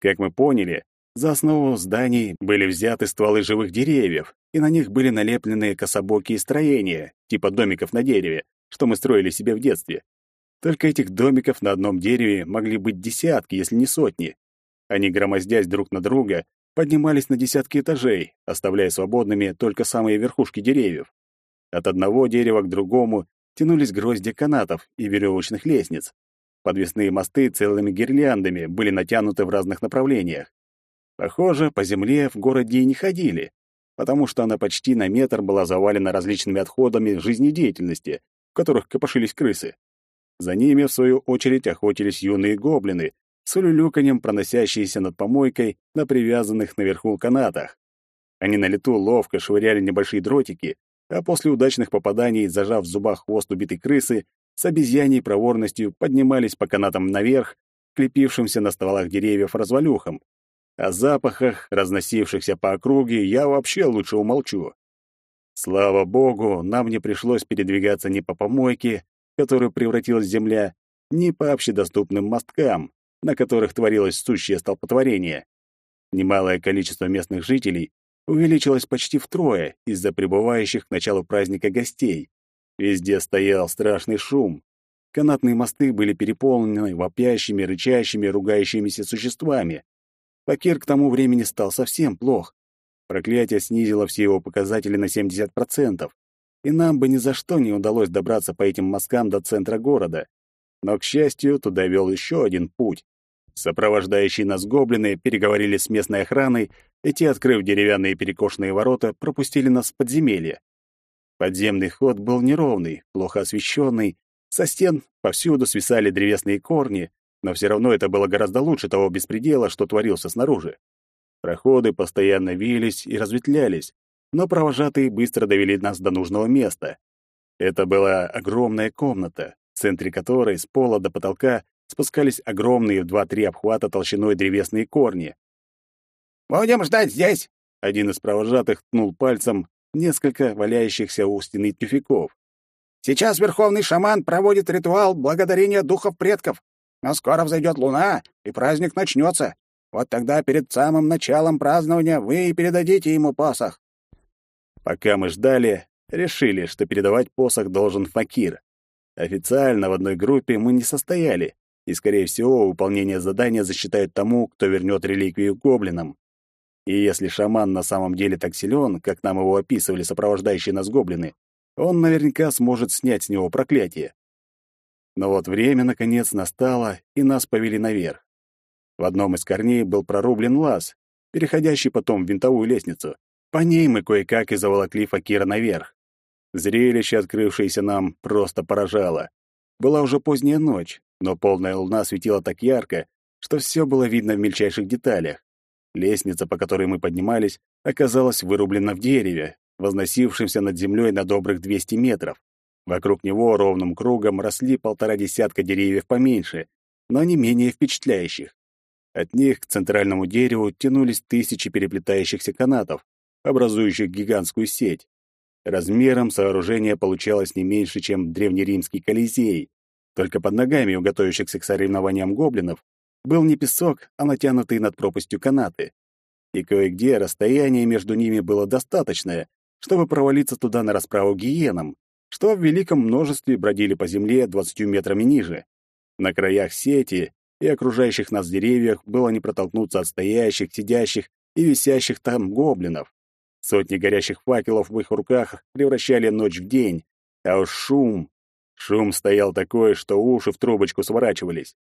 Как мы поняли, за основу зданий были взяты стволы живых деревьев, и на них были налеплены кособокие строения, типа домиков на дереве, что мы строили себе в детстве. Только этих домиков на одном дереве могли быть десятки, если не сотни. Они, громоздясь друг на друга, поднимались на десятки этажей, оставляя свободными только самые верхушки деревьев. От одного дерева к другому тянулись грозди канатов и веревочных лестниц. Подвесные мосты целыми гирляндами были натянуты в разных направлениях. Похоже, по земле в городе и не ходили, потому что она почти на метр была завалена различными отходами жизнедеятельности, в которых копошились крысы. За ними, в свою очередь, охотились юные гоблины, с улюлюканьем проносящиеся над помойкой на привязанных наверху канатах. Они на лету ловко швыряли небольшие дротики, а после удачных попаданий, зажав в зубах хвост убитой крысы, с обезьяньей проворностью поднимались по канатам наверх, клепившимся на стволах деревьев развалюхам, о запахах, разносившихся по округе, я вообще лучше умолчу. Слава богу, нам не пришлось передвигаться ни по помойке, которую превратилась земля, ни по общедоступным мосткам, на которых творилось сущее столпотворение. Немалое количество местных жителей увеличилось почти втрое из-за прибывающих к началу праздника гостей. Везде стоял страшный шум. Канатные мосты были переполнены вопящими, рычащими, ругающимися существами. Факир к тому времени стал совсем плох. Проклятие снизило все его показатели на 70%, и нам бы ни за что не удалось добраться по этим мосткам до центра города. Но, к счастью, туда вел еще один путь. Сопровождающие нас гоблины переговорили с местной охраной, и те, открыв деревянные перекошенные ворота, пропустили нас в подземелье. Подземный ход был неровный, плохо освещенный, со стен повсюду свисали древесные корни, но все равно это было гораздо лучше того беспредела, что творился снаружи. Проходы постоянно вились и разветвлялись, но провожатые быстро довели нас до нужного места. Это была огромная комната, в центре которой с пола до потолка спускались огромные в два-три обхвата толщиной древесные корни. «Будем ждать здесь!» Один из провожатых ткнул пальцем несколько валяющихся у стены тюфяков. «Сейчас верховный шаман проводит ритуал благодарения духов предков. Но скоро взойдет луна, и праздник начнется. Вот тогда перед самым началом празднования вы и передадите ему посох. Пока мы ждали, решили, что передавать посох должен факир. Официально в одной группе мы не состояли, и, скорее всего, выполнение задания засчитают тому, кто вернет реликвию гоблинам. И если шаман на самом деле так силен, как нам его описывали сопровождающие нас гоблины, он наверняка сможет снять с него проклятие. Но вот время, наконец, настало, и нас повели наверх. В одном из корней был прорублен лаз, переходящий потом в винтовую лестницу. По ней мы кое-как и заволокли Факира наверх. Зрелище, открывшееся нам, просто поражало. Была уже поздняя ночь, но полная луна светила так ярко, что все было видно в мельчайших деталях. Лестница, по которой мы поднимались, оказалась вырублена в дереве, возносившемся над землей на добрых 200 метров. Вокруг него ровным кругом росли полтора десятка деревьев поменьше, но не менее впечатляющих. От них к центральному дереву тянулись тысячи переплетающихся канатов, образующих гигантскую сеть. Размером сооружение получалось не меньше, чем древнеримский Колизей, только под ногами у готовящихся к соревнованиям гоблинов был не песок, а натянутые над пропастью канаты. И кое-где расстояние между ними было достаточное, чтобы провалиться туда на расправу гиенам, что в великом множестве бродили по земле двадцатью метрами ниже. На краях сети и окружающих нас деревьях было не протолкнуться от стоящих, сидящих и висящих там гоблинов. Сотни горящих факелов в их руках превращали ночь в день, а уж шум... Шум стоял такой, что уши в трубочку сворачивались.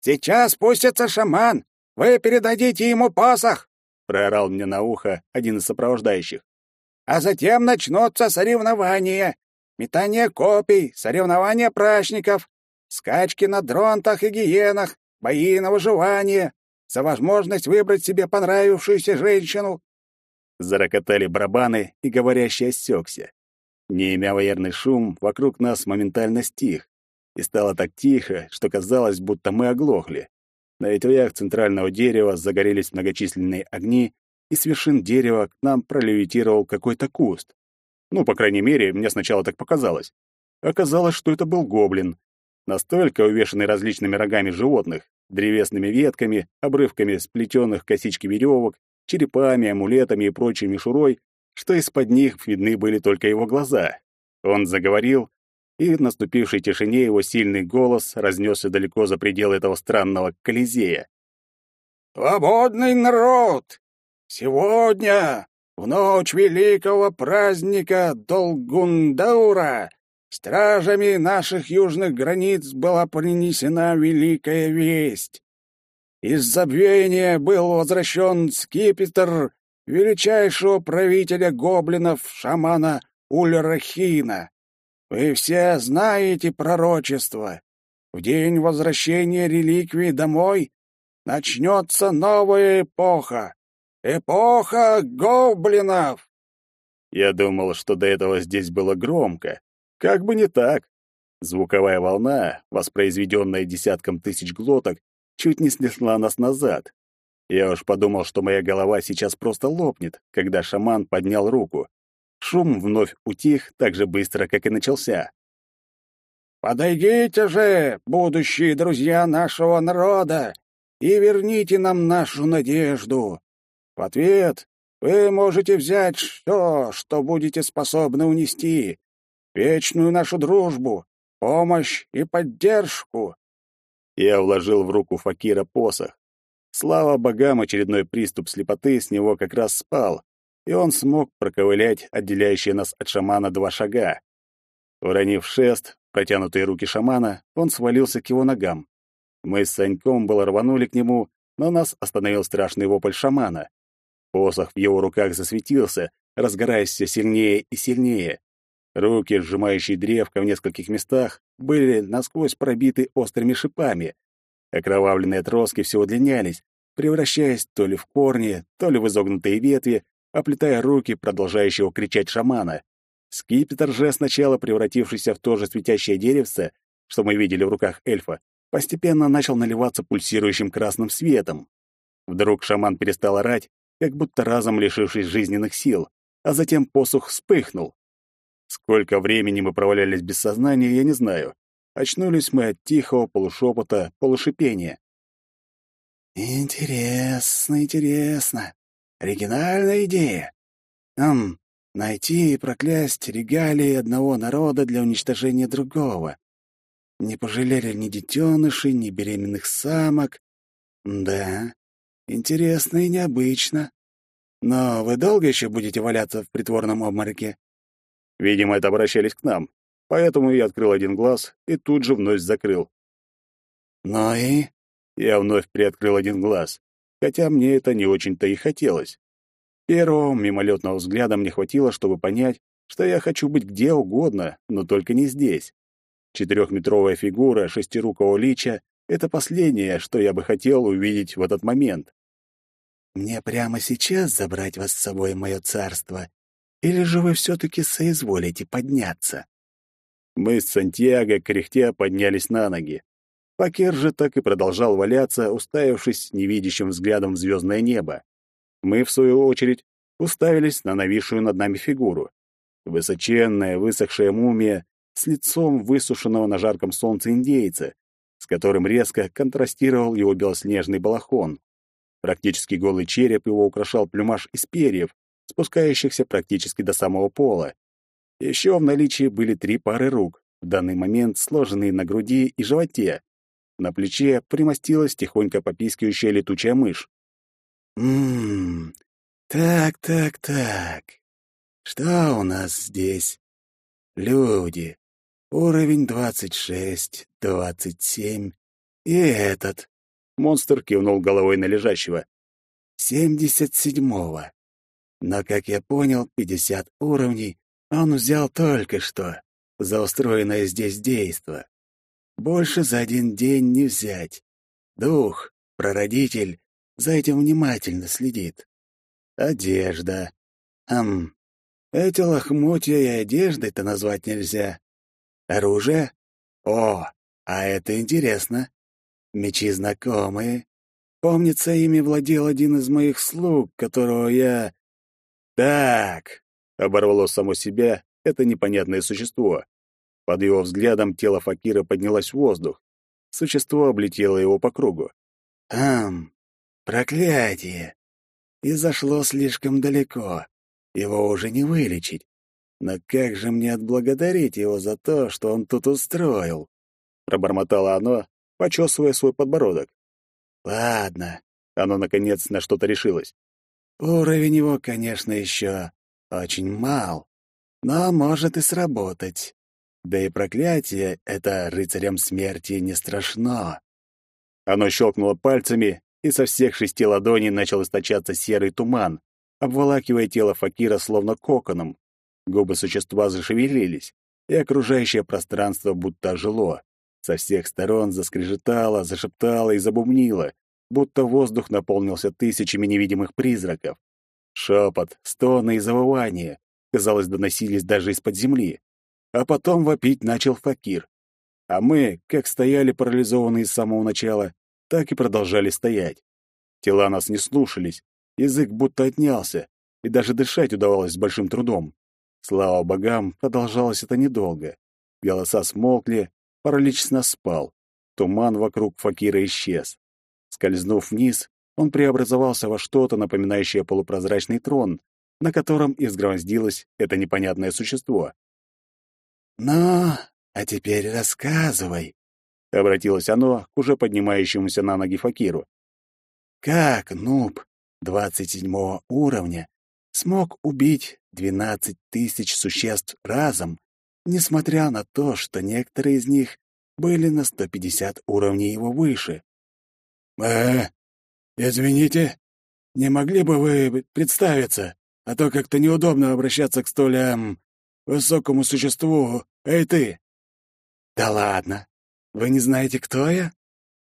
«Сейчас спустится шаман! Вы передадите ему посох!» — проорал мне на ухо один из сопровождающих. «А затем начнутся соревнования. Метание копий, соревнования прачников, скачки на дронтах и гиенах, бои на выживание, за возможность выбрать себе понравившуюся женщину. Зарокотали барабаны, и говорящий осекся. Неимоверный шум вокруг нас моментально стих, и стало так тихо, что казалось, будто мы оглохли. На ветвях центрального дерева загорелись многочисленные огни, и с вершин дерева к нам пролевитировал какой-то куст. Ну, по крайней мере, мне сначала так показалось. Оказалось, что это был гоблин, настолько увешанный различными рогами животных, древесными ветками, обрывками сплетенных косички веревок, черепами, амулетами и прочей мишурой, что из-под них видны были только его глаза. Он заговорил, и в наступившей тишине его сильный голос разнесся далеко за пределы этого странного колизея. «Свободный народ! Сегодня, в ночь великого праздника Долгундаура, Стражами наших южных границ была принесена великая весть. Из забвения был возвращен скипетр величайшего правителя гоблинов, шамана Ульрахина. Вы все знаете пророчество. В день возвращения реликвии домой начнется новая эпоха. Эпоха гоблинов! Я думал, что до этого здесь было громко, как бы не так. Звуковая волна, воспроизведенная десятком тысяч глоток, чуть не снесла нас назад. Я уж подумал, что моя голова сейчас просто лопнет, когда шаман поднял руку. Шум вновь утих так же быстро, как и начался. «Подойдите же, будущие друзья нашего народа, и верните нам нашу надежду. В ответ вы можете взять все, что будете способны унести, вечную нашу дружбу, помощь и поддержку. Я вложил в руку Факира посох. Слава богам, очередной приступ слепоты с него как раз спал, и он смог проковылять отделяющие нас от шамана два шага. Уронив шест, протянутые руки шамана, он свалился к его ногам. Мы с Саньком было рванули к нему, но нас остановил страшный вопль шамана. Посох в его руках засветился, разгораясь все сильнее и сильнее. Руки, сжимающие древко в нескольких местах, были насквозь пробиты острыми шипами. Окровавленные отростки все удлинялись, превращаясь то ли в корни, то ли в изогнутые ветви, оплетая руки продолжающего кричать шамана. Скипетр же, сначала превратившийся в то же светящее деревце, что мы видели в руках эльфа, постепенно начал наливаться пульсирующим красным светом. Вдруг шаман перестал орать, как будто разом лишившись жизненных сил, а затем посох вспыхнул. Сколько времени мы провалялись без сознания, я не знаю. Очнулись мы от тихого полушепота, полушипения. «Интересно, интересно. Оригинальная идея. Ам, найти и проклясть регалии одного народа для уничтожения другого. Не пожалели ни детенышей, ни беременных самок. Да, интересно и необычно. Но вы долго еще будете валяться в притворном обмороке? Видимо, это обращались к нам, поэтому я открыл один глаз и тут же вновь закрыл. «Ну и?» Я вновь приоткрыл один глаз, хотя мне это не очень-то и хотелось. Первого мимолетного взгляда мне хватило, чтобы понять, что я хочу быть где угодно, но только не здесь. Четырехметровая фигура шестирукого лича — это последнее, что я бы хотел увидеть в этот момент. «Мне прямо сейчас забрать вас с собой в мое царство или же вы все-таки соизволите подняться?» Мы с Сантьяго, кряхтя, поднялись на ноги. Пакер же так и продолжал валяться, уставившись невидящим взглядом в звездное небо. Мы, в свою очередь, уставились на нависшую над нами фигуру. Высоченная, высохшая мумия с лицом высушенного на жарком солнце индейца, с которым резко контрастировал его белоснежный балахон. Практически голый череп его украшал плюмаж из перьев, спускающихся практически до самого пола. Еще в наличии были три пары рук, в данный момент сложенные на груди и животе. На плече примостилась тихонько попискивающая летучая мышь. «Ммм, так, так, так. Что у нас здесь? Люди. Уровень двадцать шесть, двадцать семь. И этот. Монстр кивнул головой на лежащего. Семьдесят седьмого. Но, как я понял, пятьдесят уровней он взял только что за устроенное здесь действо. Больше за один день не взять. Дух, прародитель, за этим внимательно следит. Одежда. Ам, эти лохмотья и одеждой-то назвать нельзя. Оружие? О, а это интересно. Мечи знакомые. Помнится, ими владел один из моих слуг, которого я... Так, оборвало само себя это непонятное существо. Под его взглядом тело факира поднялось в воздух. Существо облетело его по кругу. «Ам, проклятие! И зашло слишком далеко. Его уже не вылечить. Но как же мне отблагодарить его за то, что он тут устроил? Пробормотало оно, почесывая свой подбородок. Ладно. Оно, наконец, на что-то решилось. Уровень его, конечно, еще очень мал, но может и сработать. Да и проклятие это рыцарям смерти не страшно. Оно щелкнуло пальцами, и со всех шести ладоней начал источаться серый туман, обволакивая тело факира словно коконом. Губы существа зашевелились, и окружающее пространство будто ожило. Со всех сторон заскрежетало, зашептало и забумнило, будто воздух наполнился тысячами невидимых призраков. Шепот, стоны и завывания, казалось, доносились даже из-под земли. А потом вопить начал факир. А мы, как стояли парализованные с самого начала, так и продолжали стоять. Тела нас не слушались, Язык будто отнялся, и даже дышать удавалось с большим трудом. Слава богам, продолжалось это недолго. Голоса смолкли, паралич нас спал. Туман вокруг факира исчез. Скользнув вниз, он преобразовался во что-то, напоминающее полупрозрачный трон, на котором изгромоздилось это непонятное существо. «Ну, а теперь рассказывай», — обратилось оно к уже поднимающемуся на ноги факиру. «Как, нуб, двадцать седьмого уровня смог убить двенадцать тысяч существ разом, несмотря на то, что некоторые из них были на сто пятьдесят уровней его выше. «Э, извините, не могли бы вы представиться, а то как-то неудобно обращаться к столь, эм, высокому существу. Эй, ты!» «Да ладно, вы не знаете, кто я?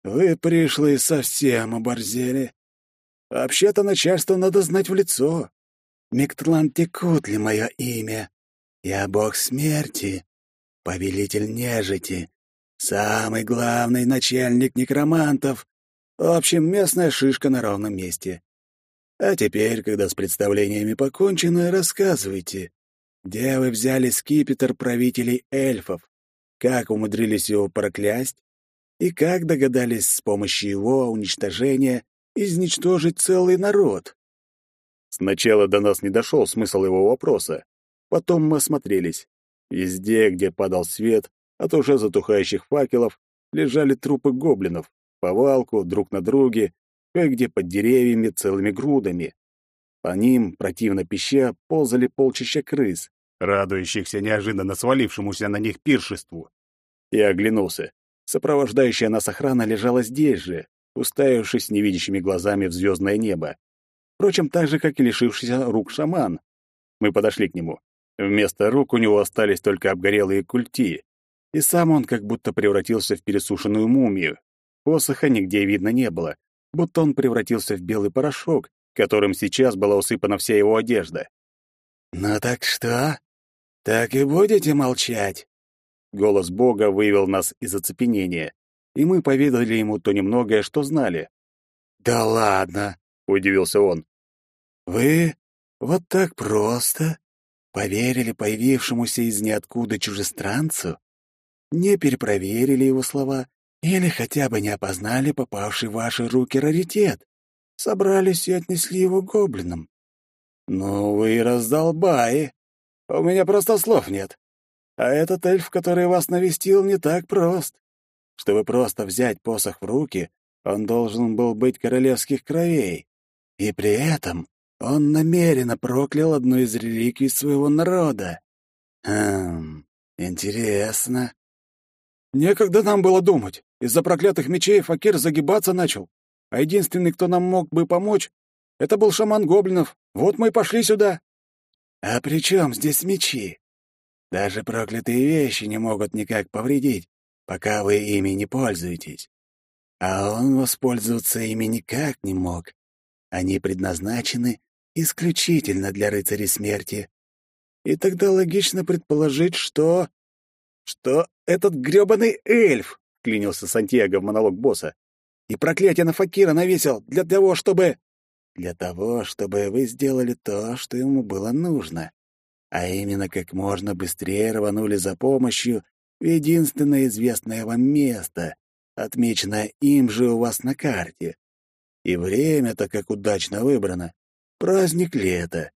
Вы пришлые совсем оборзели. Вообще-то начальство надо знать в лицо. Миктлан Текутли мое имя. Я бог смерти, повелитель нежити, самый главный начальник некромантов. В общем, местная шишка на ровном месте. А теперь, когда с представлениями покончено, рассказывайте, где вы взяли скипетр правителей эльфов, как умудрились его проклясть и как догадались с помощью его уничтожения изничтожить целый народ. Сначала до нас не дошел смысл его вопроса. Потом мы осмотрелись. Везде, где падал свет, от уже затухающих факелов, лежали трупы гоблинов, повалку, друг на друге, кое-где под деревьями целыми грудами. По ним, противно пища, ползали полчища крыс, радующихся неожиданно свалившемуся на них пиршеству. Я оглянулся. Сопровождающая нас охрана лежала здесь же, уставившись невидящими глазами в звездное небо. Впрочем, так же, как и лишившийся рук шаман. Мы подошли к нему. Вместо рук у него остались только обгорелые культи, и сам он как будто превратился в пересушенную мумию. Посоха нигде видно не было, будто он превратился в белый порошок, которым сейчас была усыпана вся его одежда. «Ну так что? Так и будете молчать?» Голос Бога вывел нас из оцепенения и мы поведали ему то немногое, что знали. «Да ладно!» — удивился он. «Вы вот так просто поверили появившемуся из ниоткуда чужестранцу? Не перепроверили его слова или хотя бы не опознали попавший в ваши руки раритет? Собрались и отнесли его гоблинам? Ну вы раздолбаи! У меня просто слов нет. А этот эльф, который вас навестил, не так прост. Чтобы просто взять посох в руки, он должен был быть королевских кровей. И при этом он намеренно проклял одну из реликвий своего народа. Хм, интересно. Некогда нам было думать. Из-за проклятых мечей Факир загибаться начал. А единственный, кто нам мог бы помочь, это был шаман гоблинов. Вот мы и пошли сюда. А при чем здесь мечи? Даже проклятые вещи не могут никак повредить, пока вы ими не пользуетесь. А он воспользоваться ими никак не мог. Они предназначены исключительно для рыцарей смерти. И тогда логично предположить, что... Что этот грёбаный эльф, — клянился Сантьяго в монолог босса, и проклятие на Факира навесил для того, чтобы... Для того, чтобы вы сделали то, что ему было нужно, а именно как можно быстрее рванули за помощью в единственное известное вам место, отмеченное им же у вас на карте. И время-то как удачно выбрано. Праздник лета.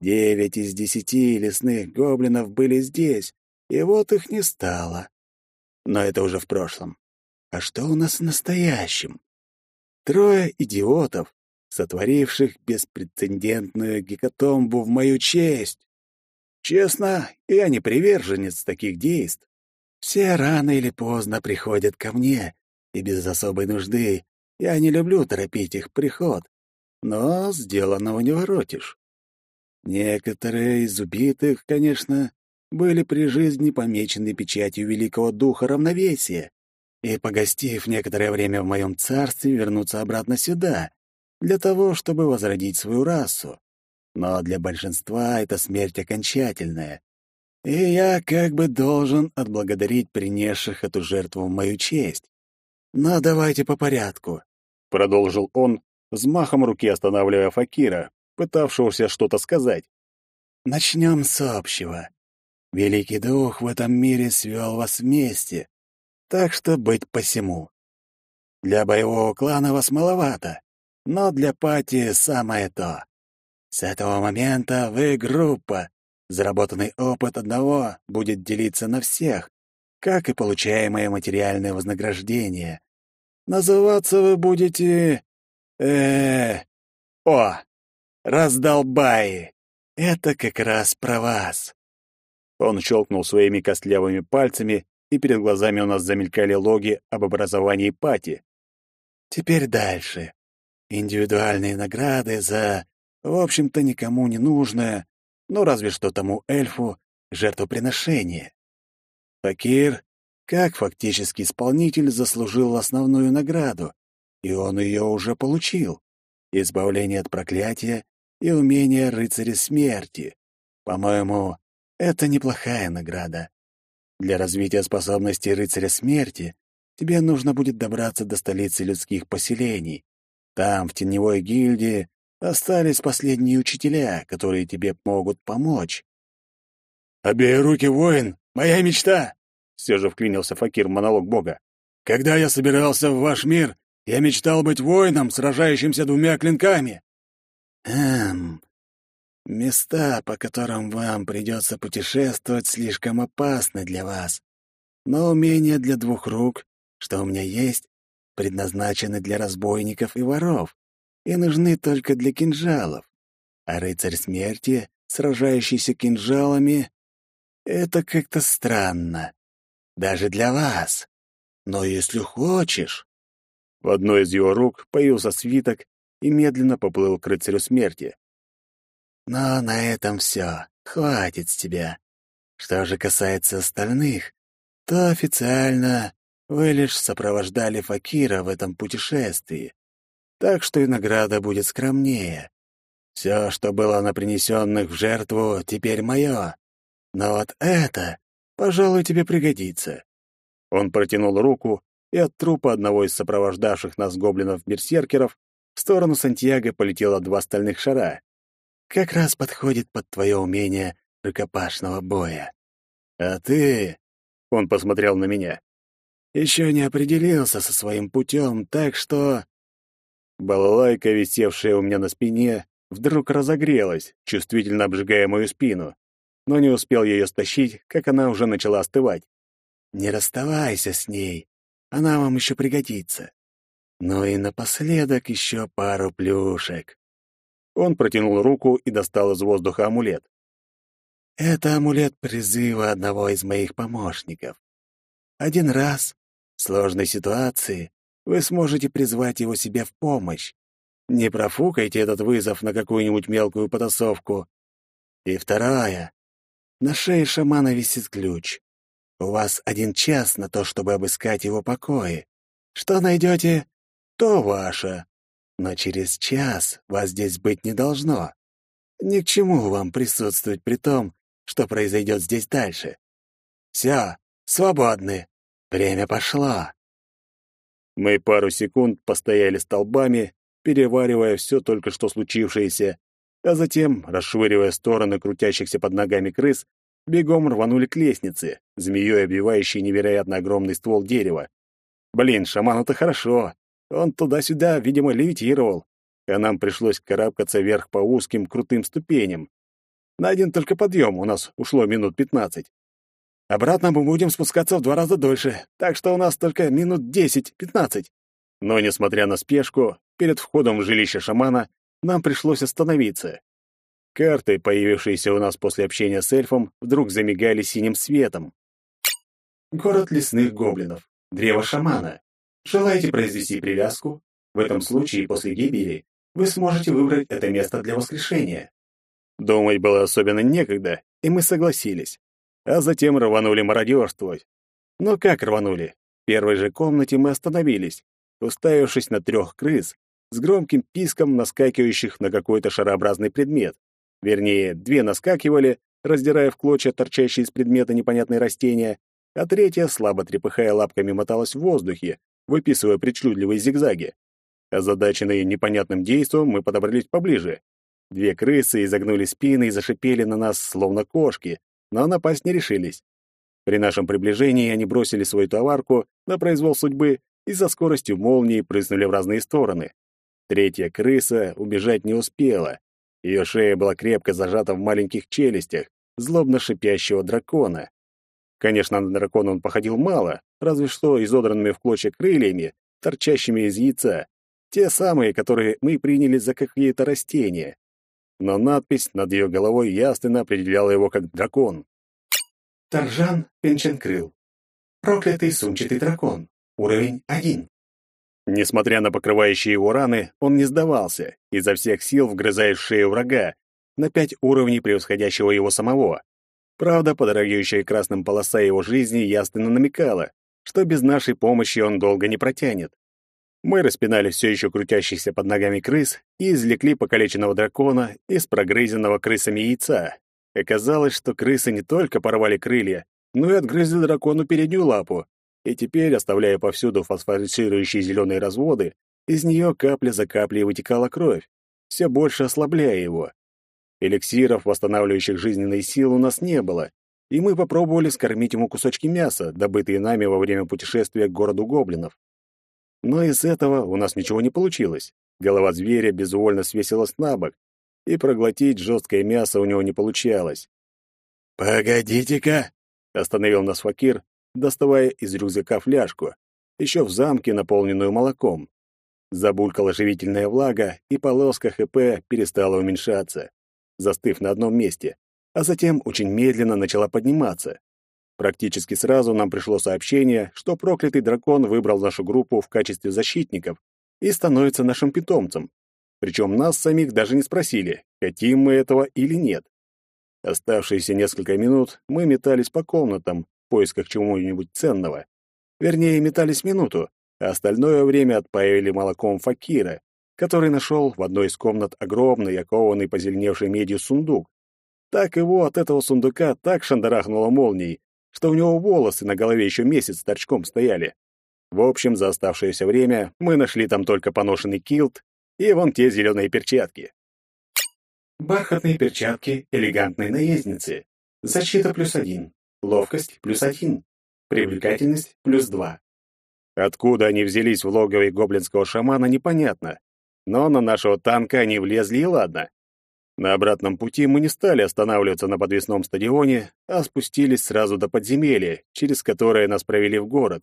Девять из десяти лесных гоблинов были здесь, и вот их не стало. Но это уже в прошлом. А что у нас в настоящем? Трое идиотов, сотворивших беспрецедентную гекатомбу в мою честь. Честно, я не приверженец таких действий. Все рано или поздно приходят ко мне, и без особой нужды я не люблю торопить их приход. Но сделанного не воротишь. Некоторые из убитых, конечно, были при жизни помечены печатью великого духа равновесия и, погостив некоторое время в моем царстве, вернуться обратно сюда, для того, чтобы возродить свою расу. Но для большинства это смерть окончательная. И я как бы должен отблагодарить принесших эту жертву в мою честь. Но давайте по порядку, — продолжил он, взмахом руки останавливая Факира, пытавшегося что-то сказать. Начнем с общего. Великий Дух в этом мире свел вас вместе, так что быть посему. Для боевого клана вас маловато, но для пати самое то. С этого момента вы группа. Заработанный опыт одного будет делиться на всех, как и получаемое материальное вознаграждение. Называться вы будете... э О! Раздолбаи! Это как раз про вас. Он щелкнул своими костлявыми пальцами, и перед глазами у нас замелькали логи об образовании пати. Теперь дальше. Индивидуальные награды за, в общем-то, никому не нужное, ну разве что тому эльфу, жертвоприношение. Факир, как фактически исполнитель, заслужил основную награду, и он ее уже получил. Избавление от проклятия и умение рыцаря смерти. По-моему, это неплохая награда. Для развития способностей рыцаря смерти тебе нужно будет добраться до столицы людских поселений. Там, в теневой гильдии, остались последние учителя, которые тебе могут помочь. «Обей руки, воин! Моя мечта!» Все же вклинился Факир в монолог Бога. «Когда я собирался в ваш мир, я мечтал быть воином, сражающимся двумя клинками». «Эм, Места, по которым вам придется путешествовать, слишком опасны для вас. Но умения для двух рук, что у меня есть, предназначены для разбойников и воров и нужны только для кинжалов. А рыцарь смерти, сражающийся кинжалами, это как-то странно. Даже для вас. Но если хочешь... В одной из его рук появился свиток и медленно поплыл к рыцарю смерти. Но на этом все. Хватит с тебя. Что же касается остальных, то официально вы лишь сопровождали Факира в этом путешествии. Так что и награда будет скромнее. Все, что было на принесенных в жертву, теперь мое. Но вот это, пожалуй, тебе пригодится. Он протянул руку, и от трупа одного из сопровождавших нас гоблинов-берсеркеров в сторону Сантьяго полетело два стальных шара как раз подходит под твое умение рукопашного боя. А ты, — он посмотрел на меня, — еще не определился со своим путем, так что... Балалайка, висевшая у меня на спине, вдруг разогрелась, чувствительно обжигая мою спину. но не успел ее стащить, как она уже начала остывать. «Не расставайся с ней, она вам еще пригодится. Ну и напоследок еще пару плюшек». Он протянул руку и достал из воздуха амулет. «Это амулет призыва одного из моих помощников. Один раз, в сложной ситуации, вы сможете призвать его себе в помощь. Не профукайте этот вызов на какую-нибудь мелкую потасовку. И второе. На шее шамана висит ключ. У вас один час на то, чтобы обыскать его покои. Что найдете, то ваше. Но через час вас здесь быть не должно. Ни к чему вам присутствовать при том, что произойдет здесь дальше. Все, свободны. Время пошло. Мы пару секунд постояли столбами, переваривая все только что случившееся, а затем, расшвыривая стороны крутящихся под ногами крыс, бегом рванули к лестнице, змеей обвивающей невероятно огромный ствол дерева. Блин, шаману-то хорошо. Он туда-сюда, видимо, левитировал, а нам пришлось карабкаться вверх по узким крутым ступеням. На один только подъем у нас ушло минут пятнадцать. Обратно мы будем спускаться в два раза дольше, так что у нас только минут десять-пятнадцать. Но, несмотря на спешку, перед входом в жилище шамана нам пришлось остановиться. Карты, появившиеся у нас после общения с эльфом, вдруг замигали синим светом. Город лесных гоблинов. Древо шамана. Желаете произвести привязку? В этом случае после гибели вы сможете выбрать это место для воскрешения. Думать было особенно некогда, и мы согласились. А затем рванули мародерствовать. Но как рванули? В первой же комнате мы остановились, уставившись на трех крыс, с громким писком наскакивающих на какой-то шарообразный предмет. Вернее, две наскакивали, раздирая в клочья торчащие из предмета непонятные растения, а третья, слабо трепыхая лапками, моталась в воздухе, выписывая причудливые зигзаги. Озадаченные непонятным действом, мы подобрались поближе. Две крысы изогнули спины и зашипели на нас, словно кошки, но напасть не решились. При нашем приближении они бросили свою товарку на произвол судьбы и со скоростью молнии прыснули в разные стороны. Третья крыса убежать не успела. Ее шея была крепко зажата в маленьких челюстях, злобно шипящего дракона. Конечно, на дракона он походил мало, разве что изодранными в клочья крыльями, торчащими из яйца. Те самые, которые мы приняли за какие-то растения. Но надпись над ее головой ясно определяла его как дракон. Таржан Пенченкрыл. Проклятый сумчатый дракон. Уровень один. Несмотря на покрывающие его раны, он не сдавался, изо всех сил вгрызаясь в шею врага, на пять уровней превосходящего его самого. Правда, подорогающая красным полоса его жизни ясно намекала, что без нашей помощи он долго не протянет. Мы распинали все еще крутящихся под ногами крыс и извлекли покалеченного дракона из прогрызенного крысами яйца. Оказалось, что крысы не только порвали крылья, но и отгрызли дракону переднюю лапу, и теперь, оставляя повсюду фосфорицирующие зеленые разводы, из нее капля за каплей вытекала кровь, все больше ослабляя его. Эликсиров, восстанавливающих жизненные силы, у нас не было, и мы попробовали скормить ему кусочки мяса, добытые нами во время путешествия к городу гоблинов. Но из этого у нас ничего не получилось. Голова зверя безвольно свесилась на бок, и проглотить жесткое мясо у него не получалось. «Погодите-ка!» — остановил нас факир, доставая из рюкзака фляжку, еще в замке, наполненную молоком. Забулькала живительная влага, и полоска ХП перестала уменьшаться, застыв на одном месте, а затем очень медленно начала подниматься. Практически сразу нам пришло сообщение, что проклятый дракон выбрал нашу группу в качестве защитников и становится нашим питомцем. Причем нас самих даже не спросили, хотим мы этого или нет. Оставшиеся несколько минут мы метались по комнатам, поисках чего-нибудь ценного. Вернее, метались минуту, а остальное время отпаивали молоком факира, который нашел в одной из комнат огромный, окованный позеленевшей медью сундук. Так его от этого сундука так шандарахнуло молнией, что у него волосы на голове еще месяц торчком стояли. В общем, за оставшееся время мы нашли там только поношенный килт и вон те зеленые перчатки. Бархатные перчатки элегантной наездницы. Защита плюс один. Ловкость плюс один. Привлекательность плюс два. Откуда они взялись в логове гоблинского шамана, непонятно. Но на нашего танка они влезли, и ладно. На обратном пути мы не стали останавливаться на подвесном стадионе, а спустились сразу до подземелья, через которое нас провели в город.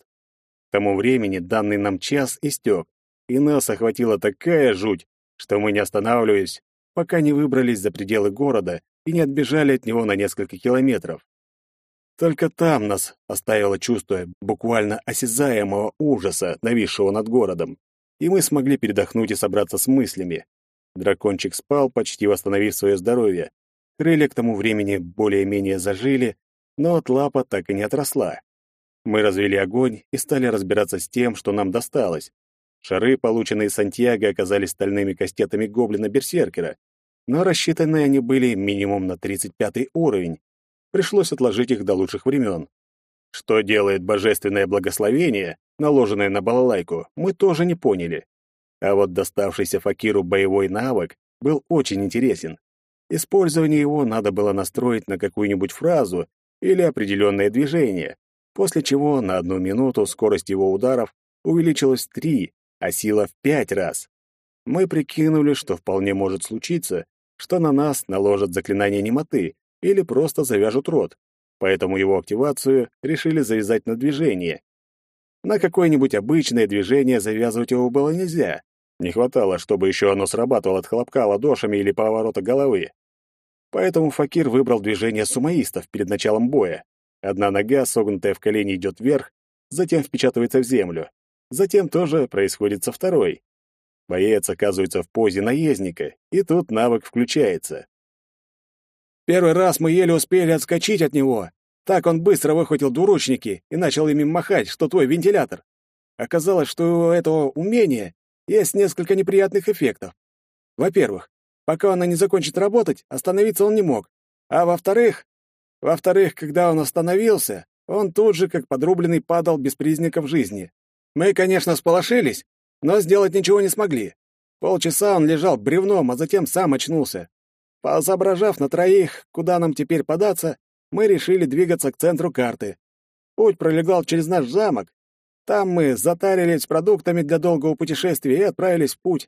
К тому времени данный нам час истек, и нас охватила такая жуть, что мы не останавливались, пока не выбрались за пределы города и не отбежали от него на несколько километров. Только там нас оставило чувство буквально осязаемого ужаса, нависшего над городом, и мы смогли передохнуть и собраться с мыслями. Дракончик спал, почти восстановив свое здоровье. Крылья к тому времени более-менее зажили, но от лапа так и не отросла. Мы развели огонь и стали разбираться с тем, что нам досталось. Шары, полученные Сантьяго, оказались стальными кастетами гоблина-берсеркера, но рассчитаны они были минимум на 35 уровень. Пришлось отложить их до лучших времен. Что делает божественное благословение, наложенное на балалайку, мы тоже не поняли. А вот доставшийся Факиру боевой навык был очень интересен. Использование его надо было настроить на какую-нибудь фразу или определенное движение, после чего на одну минуту скорость его ударов увеличилась в три, а сила в пять раз. Мы прикинули, что вполне может случиться, что на нас наложат заклинание немоты или просто завяжут рот, поэтому его активацию решили завязать на движение. На какое-нибудь обычное движение завязывать его было нельзя, не хватало, чтобы еще оно срабатывало от хлопка ладошами или поворота головы. Поэтому Факир выбрал движение сумаистов перед началом боя. Одна нога, согнутая в колени, идет вверх, затем впечатывается в землю. Затем тоже происходит со второй. Боец оказывается в позе наездника, и тут навык включается. Первый раз мы еле успели отскочить от него. Так он быстро выхватил двуручники и начал ими махать, что твой вентилятор. Оказалось, что у этого умения есть несколько неприятных эффектов. Во-первых, пока она не закончит работать, остановиться он не мог. А во-вторых, во-вторых, когда он остановился, он тут же, как подрубленный, падал без признаков жизни. Мы, конечно, сполошились, но сделать ничего не смогли. Полчаса он лежал бревном, а затем сам очнулся. Позоображав на троих, куда нам теперь податься, мы решили двигаться к центру карты. Путь пролегал через наш замок, там мы затарились продуктами для долгого путешествия и отправились в путь.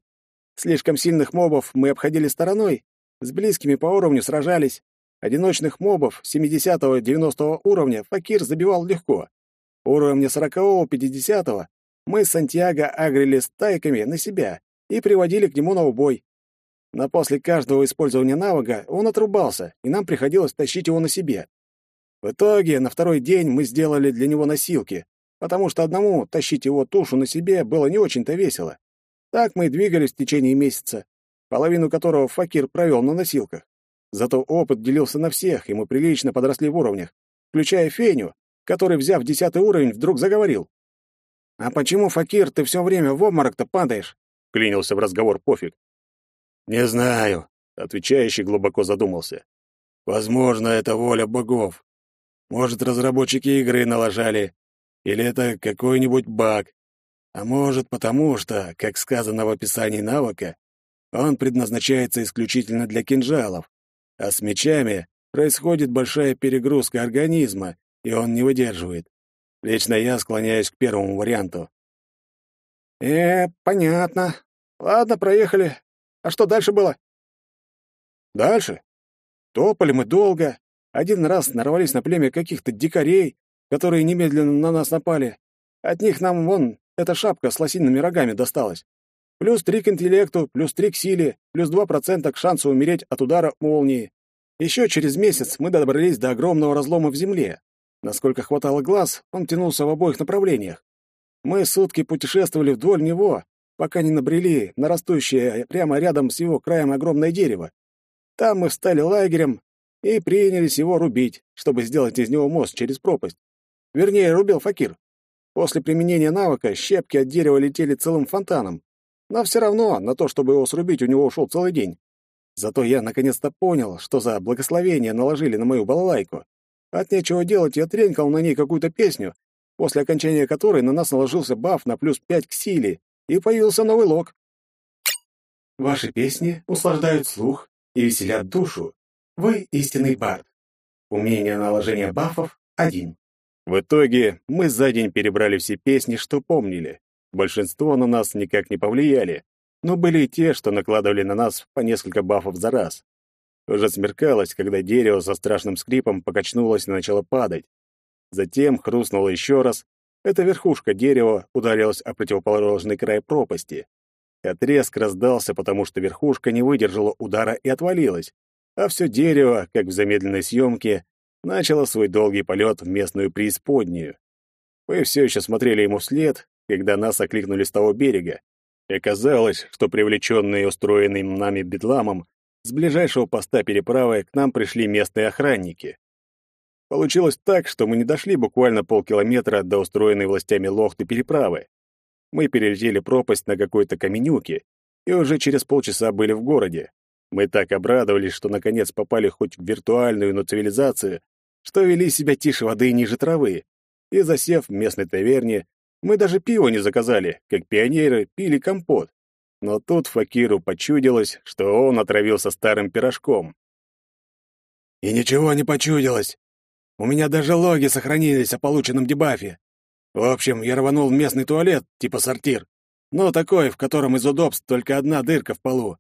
Слишком сильных мобов мы обходили стороной, с близкими по уровню сражались. Одиночных мобов 70-90 уровня Факир забивал легко. Уровня 40-50 мы с Сантьяго агрили стайками на себя и приводили к нему на убой. Но после каждого использования навыка он отрубался, и нам приходилось тащить его на себе. В итоге на второй день мы сделали для него носилки, потому что одному тащить его тушу на себе было не очень-то весело. Так мы и двигались в течение месяца, половину которого Факир провел на носилках. Зато опыт делился на всех, и мы прилично подросли в уровнях, включая Феню, который, взяв десятый уровень, вдруг заговорил. «А почему, Факир, ты все время в обморок-то падаешь?» — клинился в разговор Пофиг. «Не знаю», — отвечающий глубоко задумался. «Возможно, это воля богов. Может, разработчики игры налажали, или это какой-нибудь баг? А может, потому что, как сказано в описании навыка, он предназначается исключительно для кинжалов, а с мечами происходит большая перегрузка организма, и он не выдерживает. Лично я склоняюсь к первому варианту. Э, понятно. Ладно, проехали. А что дальше было? Дальше? Топали мы долго. Один раз нарвались на племя каких-то дикарей, которые немедленно на нас напали. От них нам вон эта шапка с лосиными рогами досталась. Плюс три к интеллекту, плюс три к силе, плюс два процента к шансу умереть от удара молнии. Еще через месяц мы добрались до огромного разлома в земле. Насколько хватало глаз, он тянулся в обоих направлениях. Мы сутки путешествовали вдоль него, пока не набрели на растущее прямо рядом с его краем огромное дерево. Там мы встали лагерем и принялись его рубить, чтобы сделать из него мост через пропасть. Вернее, рубил Факир. После применения навыка щепки от дерева летели целым фонтаном. Но все равно на то, чтобы его срубить, у него ушел целый день. Зато я наконец-то понял, что за благословение наложили на мою балалайку. От нечего делать я тренькал на ней какую-то песню, после окончания которой на нас наложился баф на плюс пять к силе, и появился новый лог. Ваши песни услаждают слух и веселят душу. Вы истинный бард. Умение наложения бафов — один. В итоге мы за день перебрали все песни, что помнили. Большинство на нас никак не повлияли, но были и те, что накладывали на нас по несколько бафов за раз. Уже смеркалось, когда дерево со страшным скрипом покачнулось и начало падать. Затем хрустнуло еще раз. Эта верхушка дерева ударилась о противоположный край пропасти. Отрезк раздался, потому что верхушка не выдержала удара и отвалилась, а все дерево, как в замедленной съемке, начало свой долгий полет в местную преисподнюю. Мы все еще смотрели ему вслед, когда нас окликнули с того берега. И оказалось, что привлеченные устроенным нами бедламом, с ближайшего поста переправы к нам пришли местные охранники. Получилось так, что мы не дошли буквально полкилометра до устроенной властями лохты переправы. Мы перелетели пропасть на какой-то каменюке и уже через полчаса были в городе. Мы так обрадовались, что наконец попали хоть в виртуальную, но цивилизацию, что вели себя тише воды и ниже травы. И засев в местной таверне, мы даже пиво не заказали, как пионеры пили компот. Но тут Факиру почудилось, что он отравился старым пирожком. «И ничего не почудилось. У меня даже логи сохранились о полученном дебафе. В общем, я рванул в местный туалет, типа сортир, но такой, в котором из удобств только одна дырка в полу.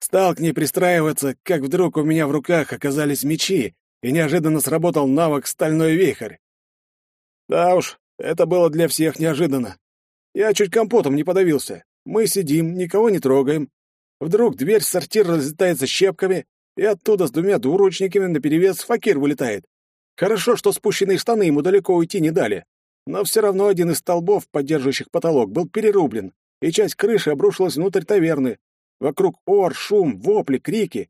Стал к ней пристраиваться, как вдруг у меня в руках оказались мечи, и неожиданно сработал навык «Стальной вихрь». Да уж, это было для всех неожиданно. Я чуть компотом не подавился. Мы сидим, никого не трогаем. Вдруг дверь в сортир разлетается щепками, и оттуда с двумя двуручниками наперевес факир вылетает. Хорошо, что спущенные штаны ему далеко уйти не дали. Но все равно один из столбов, поддерживающих потолок, был перерублен, и часть крыши обрушилась внутрь таверны. Вокруг ор, шум, вопли, крики.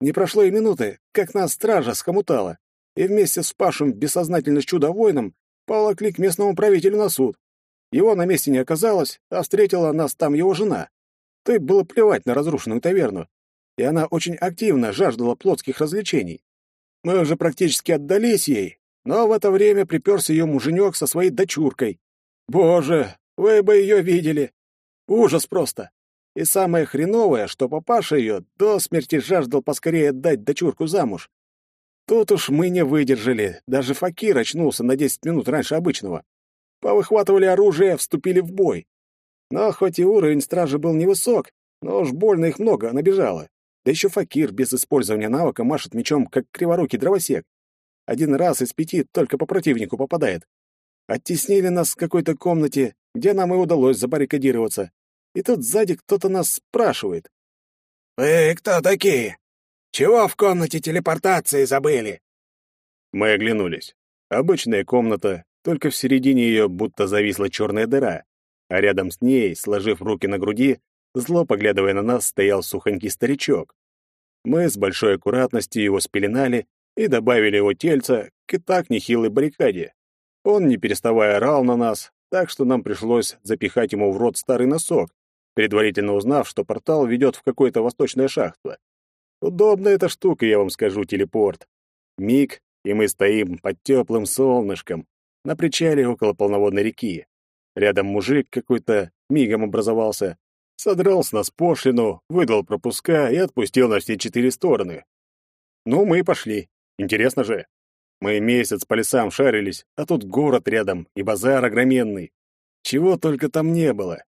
Не прошло и минуты, как нас стража схомутала, и вместе с павшим бессознательно чудо-воином поволокли к местному правителю на суд. Его на месте не оказалось, а встретила нас там его жена. Той было плевать на разрушенную таверну, и она очень активно жаждала плотских развлечений. Мы уже практически отдались ей, но в это время приперся ее муженек со своей дочуркой. Боже, вы бы ее видели! Ужас просто! И самое хреновое, что папаша ее до смерти жаждал поскорее отдать дочурку замуж. Тут уж мы не выдержали, даже Факир очнулся на десять минут раньше обычного. Повыхватывали оружие, вступили в бой. Но хоть и уровень стражи был невысок, но уж больно их много набежало. Да еще Факир без использования навыка машет мечом, как криворукий дровосек. Один раз из пяти только по противнику попадает. Оттеснили нас в какой-то комнате, где нам и удалось забаррикадироваться. И тут сзади кто-то нас спрашивает. «Вы кто такие? Чего в комнате телепортации забыли?» Мы оглянулись. Обычная комната, только в середине ее будто зависла черная дыра, а рядом с ней, сложив руки на груди, зло поглядывая на нас, стоял сухонький старичок. Мы с большой аккуратностью его спеленали и добавили его тельца к и так нехилой баррикаде. Он, не переставая, орал на нас, так что нам пришлось запихать ему в рот старый носок, предварительно узнав, что портал ведет в какое-то восточное шахтство. Удобная эта штука, я вам скажу, телепорт. Миг, и мы стоим под теплым солнышком на причале около полноводной реки. Рядом мужик какой-то мигом образовался, содрал с нас пошлину, выдал пропуска и отпустил на все четыре стороны. Ну, мы и пошли. Интересно же. Мы месяц по лесам шарились, а тут город рядом и базар огроменный. Чего только там не было.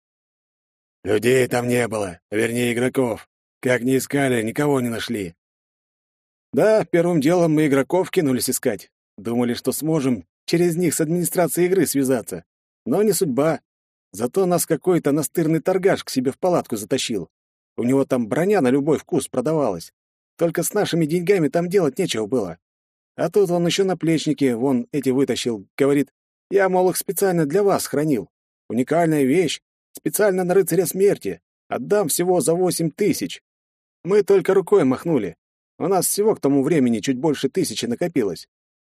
Людей там не было, вернее, игроков. Как ни искали, никого не нашли. Да, первым делом мы игроков кинулись искать. Думали, что сможем через них с администрацией игры связаться. Но не судьба. Зато нас какой-то настырный торгаш к себе в палатку затащил. У него там броня на любой вкус продавалась. Только с нашими деньгами там делать нечего было. А тут он еще наплечники, вон эти вытащил, говорит, я, мол, их специально для вас хранил. Уникальная вещь, Специально на рыцаря смерти. Отдам всего за восемь тысяч. Мы только рукой махнули. У нас всего к тому времени чуть больше тысячи накопилось.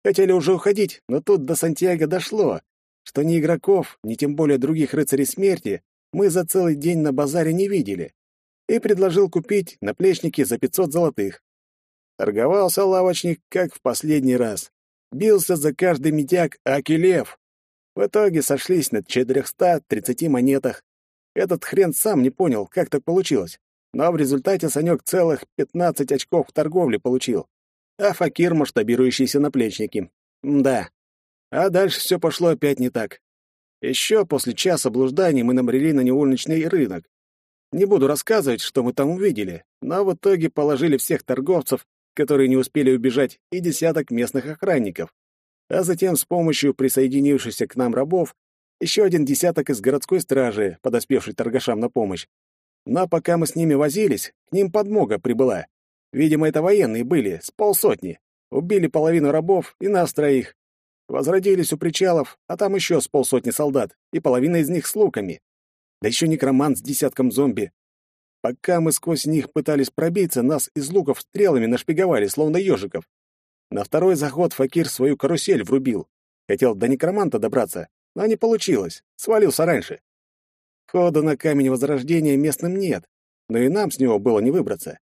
Хотели уже уходить, но тут до Сантьяго дошло, что ни игроков, ни тем более других рыцарей смерти мы за целый день на базаре не видели. И предложил купить наплечники за пятьсот золотых. Торговался лавочник, как в последний раз. Бился за каждый медяк Акилев. В итоге сошлись на 430 монетах, этот хрен сам не понял, как так получилось. Но в результате Санек целых 15 очков в торговле получил. А Факир — масштабирующийся наплечники. Да. А дальше все пошло опять не так. Еще после часа блужданий мы набрели на неульничный рынок. Не буду рассказывать, что мы там увидели, но в итоге положили всех торговцев, которые не успели убежать, и десяток местных охранников. А затем с помощью присоединившихся к нам рабов еще один десяток из городской стражи, подоспевшей торгашам на помощь. Но пока мы с ними возились, к ним подмога прибыла. Видимо, это военные были, с полсотни. Убили половину рабов и нас троих. Возродились у причалов, а там еще с полсотни солдат, и половина из них с луками да еще некромант с десятком зомби. Пока мы сквозь них пытались пробиться, нас из луков стрелами нашпиговали, словно ежиков. На второй заход Факир свою карусель врубил. Хотел до некроманта добраться, но не получилось, свалился раньше. Хода на камень Возрождения местным нет, но и нам с него было не выбраться.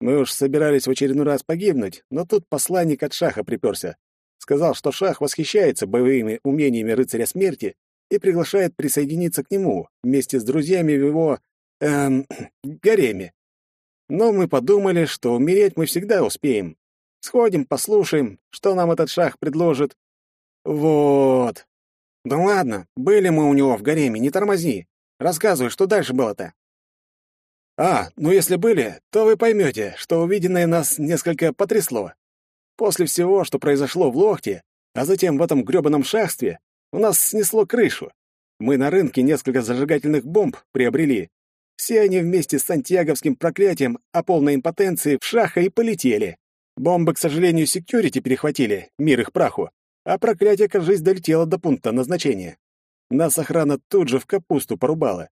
Мы уж собирались в очередной раз погибнуть, но тут посланник от Шаха приперся. Сказал, что Шах восхищается боевыми умениями рыцаря смерти и приглашает присоединиться к нему вместе с друзьями в его... эм... гареме. Но мы подумали, что умереть мы всегда успеем. Сходим, послушаем, что нам этот шах предложит. Вот. Да ладно, были мы у него в гареме, не тормози. Рассказывай, что дальше было-то. А, ну если были, то вы поймете, что увиденное нас несколько потрясло. После всего, что произошло в Лохте, а затем в этом грёбаном шахстве, у нас снесло крышу. Мы на рынке несколько зажигательных бомб приобрели. Все они вместе с сантьяговским проклятием о полной импотенции в шаха и полетели. Бомбы, к сожалению, секьюрити перехватили, мир их праху, а проклятие, кажется, долетело до пункта назначения. Нас охрана тут же в капусту порубала.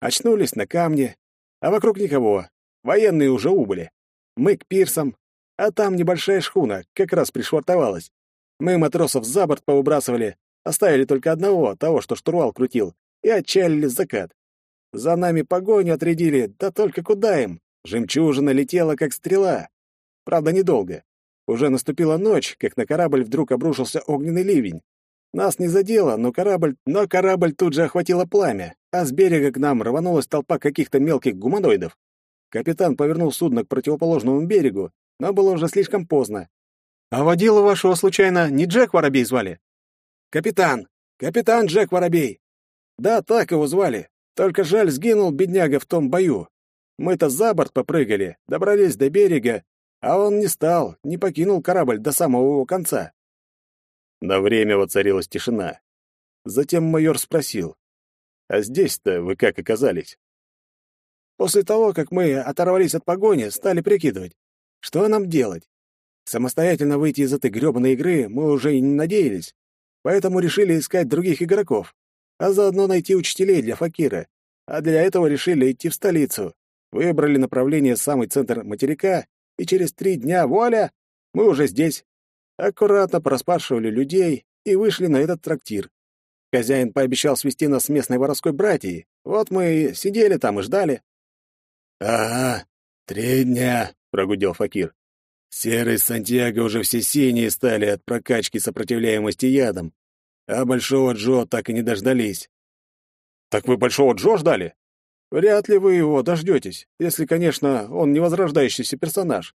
Очнулись на камне, а вокруг никого. Военные уже убыли. Мы к пирсам, а там небольшая шхуна как раз пришвартовалась. Мы матросов за борт поубрасывали, Оставили только одного, того, что штурвал крутил, и отчалили закат. За нами погоню отрядили, да только куда им? Жемчужина летела, как стрела. Правда, недолго. Уже наступила ночь, как на корабль вдруг обрушился огненный ливень. Нас не задело, но корабль, но корабль тут же охватило пламя, а с берега к нам рванулась толпа каких-то мелких гуманоидов. Капитан повернул судно к противоположному берегу, но было уже слишком поздно. «А водила вашего, случайно, не Джек Воробей звали?» Капитан! Капитан Джек Воробей! Да, так его звали. Только жаль, сгинул бедняга в том бою. Мы-то за борт попрыгали, добрались до берега, а он не стал, не покинул корабль до самого его конца. На время воцарилась тишина. Затем майор спросил, «А здесь-то вы как оказались?» После того, как мы оторвались от погони, стали прикидывать, что нам делать. Самостоятельно выйти из этой грёбаной игры мы уже и не надеялись, Поэтому решили искать других игроков, а заодно найти учителей для Факира. А для этого решили идти в столицу. Выбрали направление самый центр материка, и через три дня, вуаля, мы уже здесь. Аккуратно проспрашивали людей и вышли на этот трактир. Хозяин пообещал свести нас с местной воровской братьей. Вот мы и сидели там и ждали. «Ага, три дня», — прогудел Факир. Серые Сантьяго уже все синие стали от прокачки сопротивляемости ядом, а Большого Джо так и не дождались. Так вы Большого Джо ждали? Вряд ли вы его дождетесь, если, конечно, он не возрождающийся персонаж.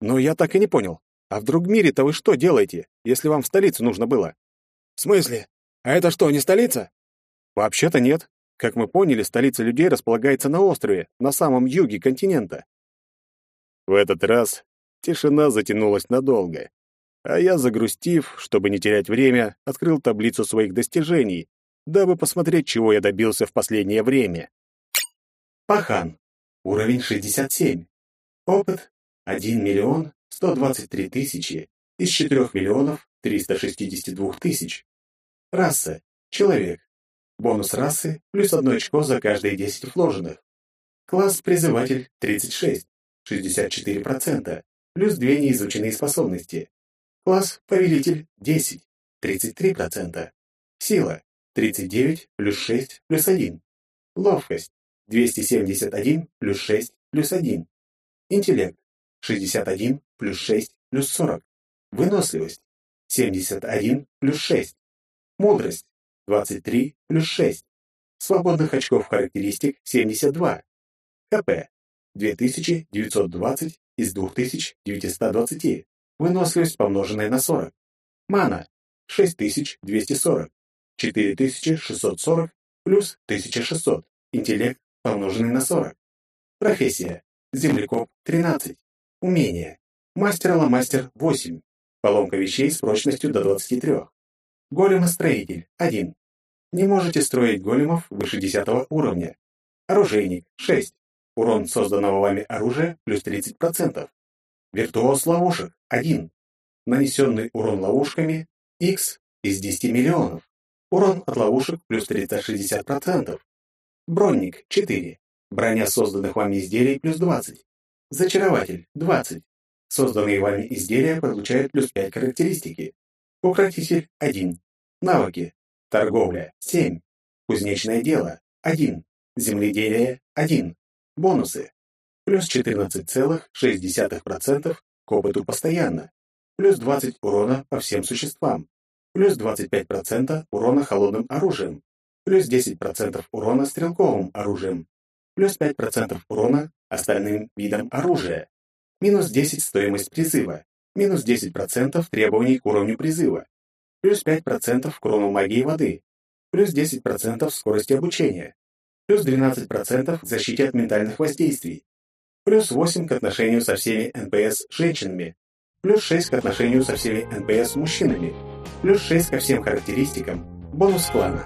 Но я так и не понял. А в друг мире-то вы что делаете, если вам в столицу нужно было? В смысле? А это что, не столица? Вообще-то нет. Как мы поняли, столица людей располагается на острове, на самом юге континента. В этот раз Тишина затянулась надолго, а я, загрустив, чтобы не терять время, открыл таблицу своих достижений, дабы посмотреть, чего я добился в последнее время. Пахан. Уровень 67. Опыт 1 миллион 123 тысячи из 4 миллионов 362 тысяч. Раса. Человек. Бонус расы плюс 1 очко за каждые 10 вложенных. Класс призыватель 36, 64% плюс две неизученные способности. Класс повелитель 10, 33%. Сила 39 плюс 6 плюс 1. Ловкость 271 плюс 6 плюс 1. Интеллект 61 плюс 6 плюс 40. Выносливость 71 плюс 6. Мудрость 23 плюс 6. Свободных очков характеристик 72. КП 2920 из 2920. Выносливость, помноженная на 40. Мана 6240. 4640 плюс 1600. Интеллект помноженный на 40. Профессия. Землекоп 13. Умение. Мастер-ломастер 8. Поломка вещей с прочностью до 23. Големостроитель 1. Не можете строить големов выше 10 уровня. Оружейник 6. Урон созданного вами оружия плюс 30%. Виртуоз ловушек 1. Нанесенный урон ловушками X из 10 миллионов. Урон от ловушек плюс 360%. Бронник 4. Броня созданных вами изделий плюс 20. Зачарователь 20. Созданные вами изделия получают плюс 5 характеристики. Укротитель 1. Навыки. Торговля 7. Кузнечное дело 1. Земледелие 1. Бонусы. Плюс 14,6% к опыту постоянно. Плюс 20 урона по всем существам. Плюс 25% урона холодным оружием. Плюс 10% урона стрелковым оружием. Плюс 5% урона остальным видам оружия. Минус 10 стоимость призыва. Минус 10% требований к уровню призыва. Плюс 5% к урону магии воды. Плюс 10% скорости обучения плюс 12% к защите от ментальных воздействий, плюс 8 к отношению со всеми НПС женщинами, плюс 6 к отношению со всеми НПС мужчинами, плюс 6 ко всем характеристикам, бонус клана.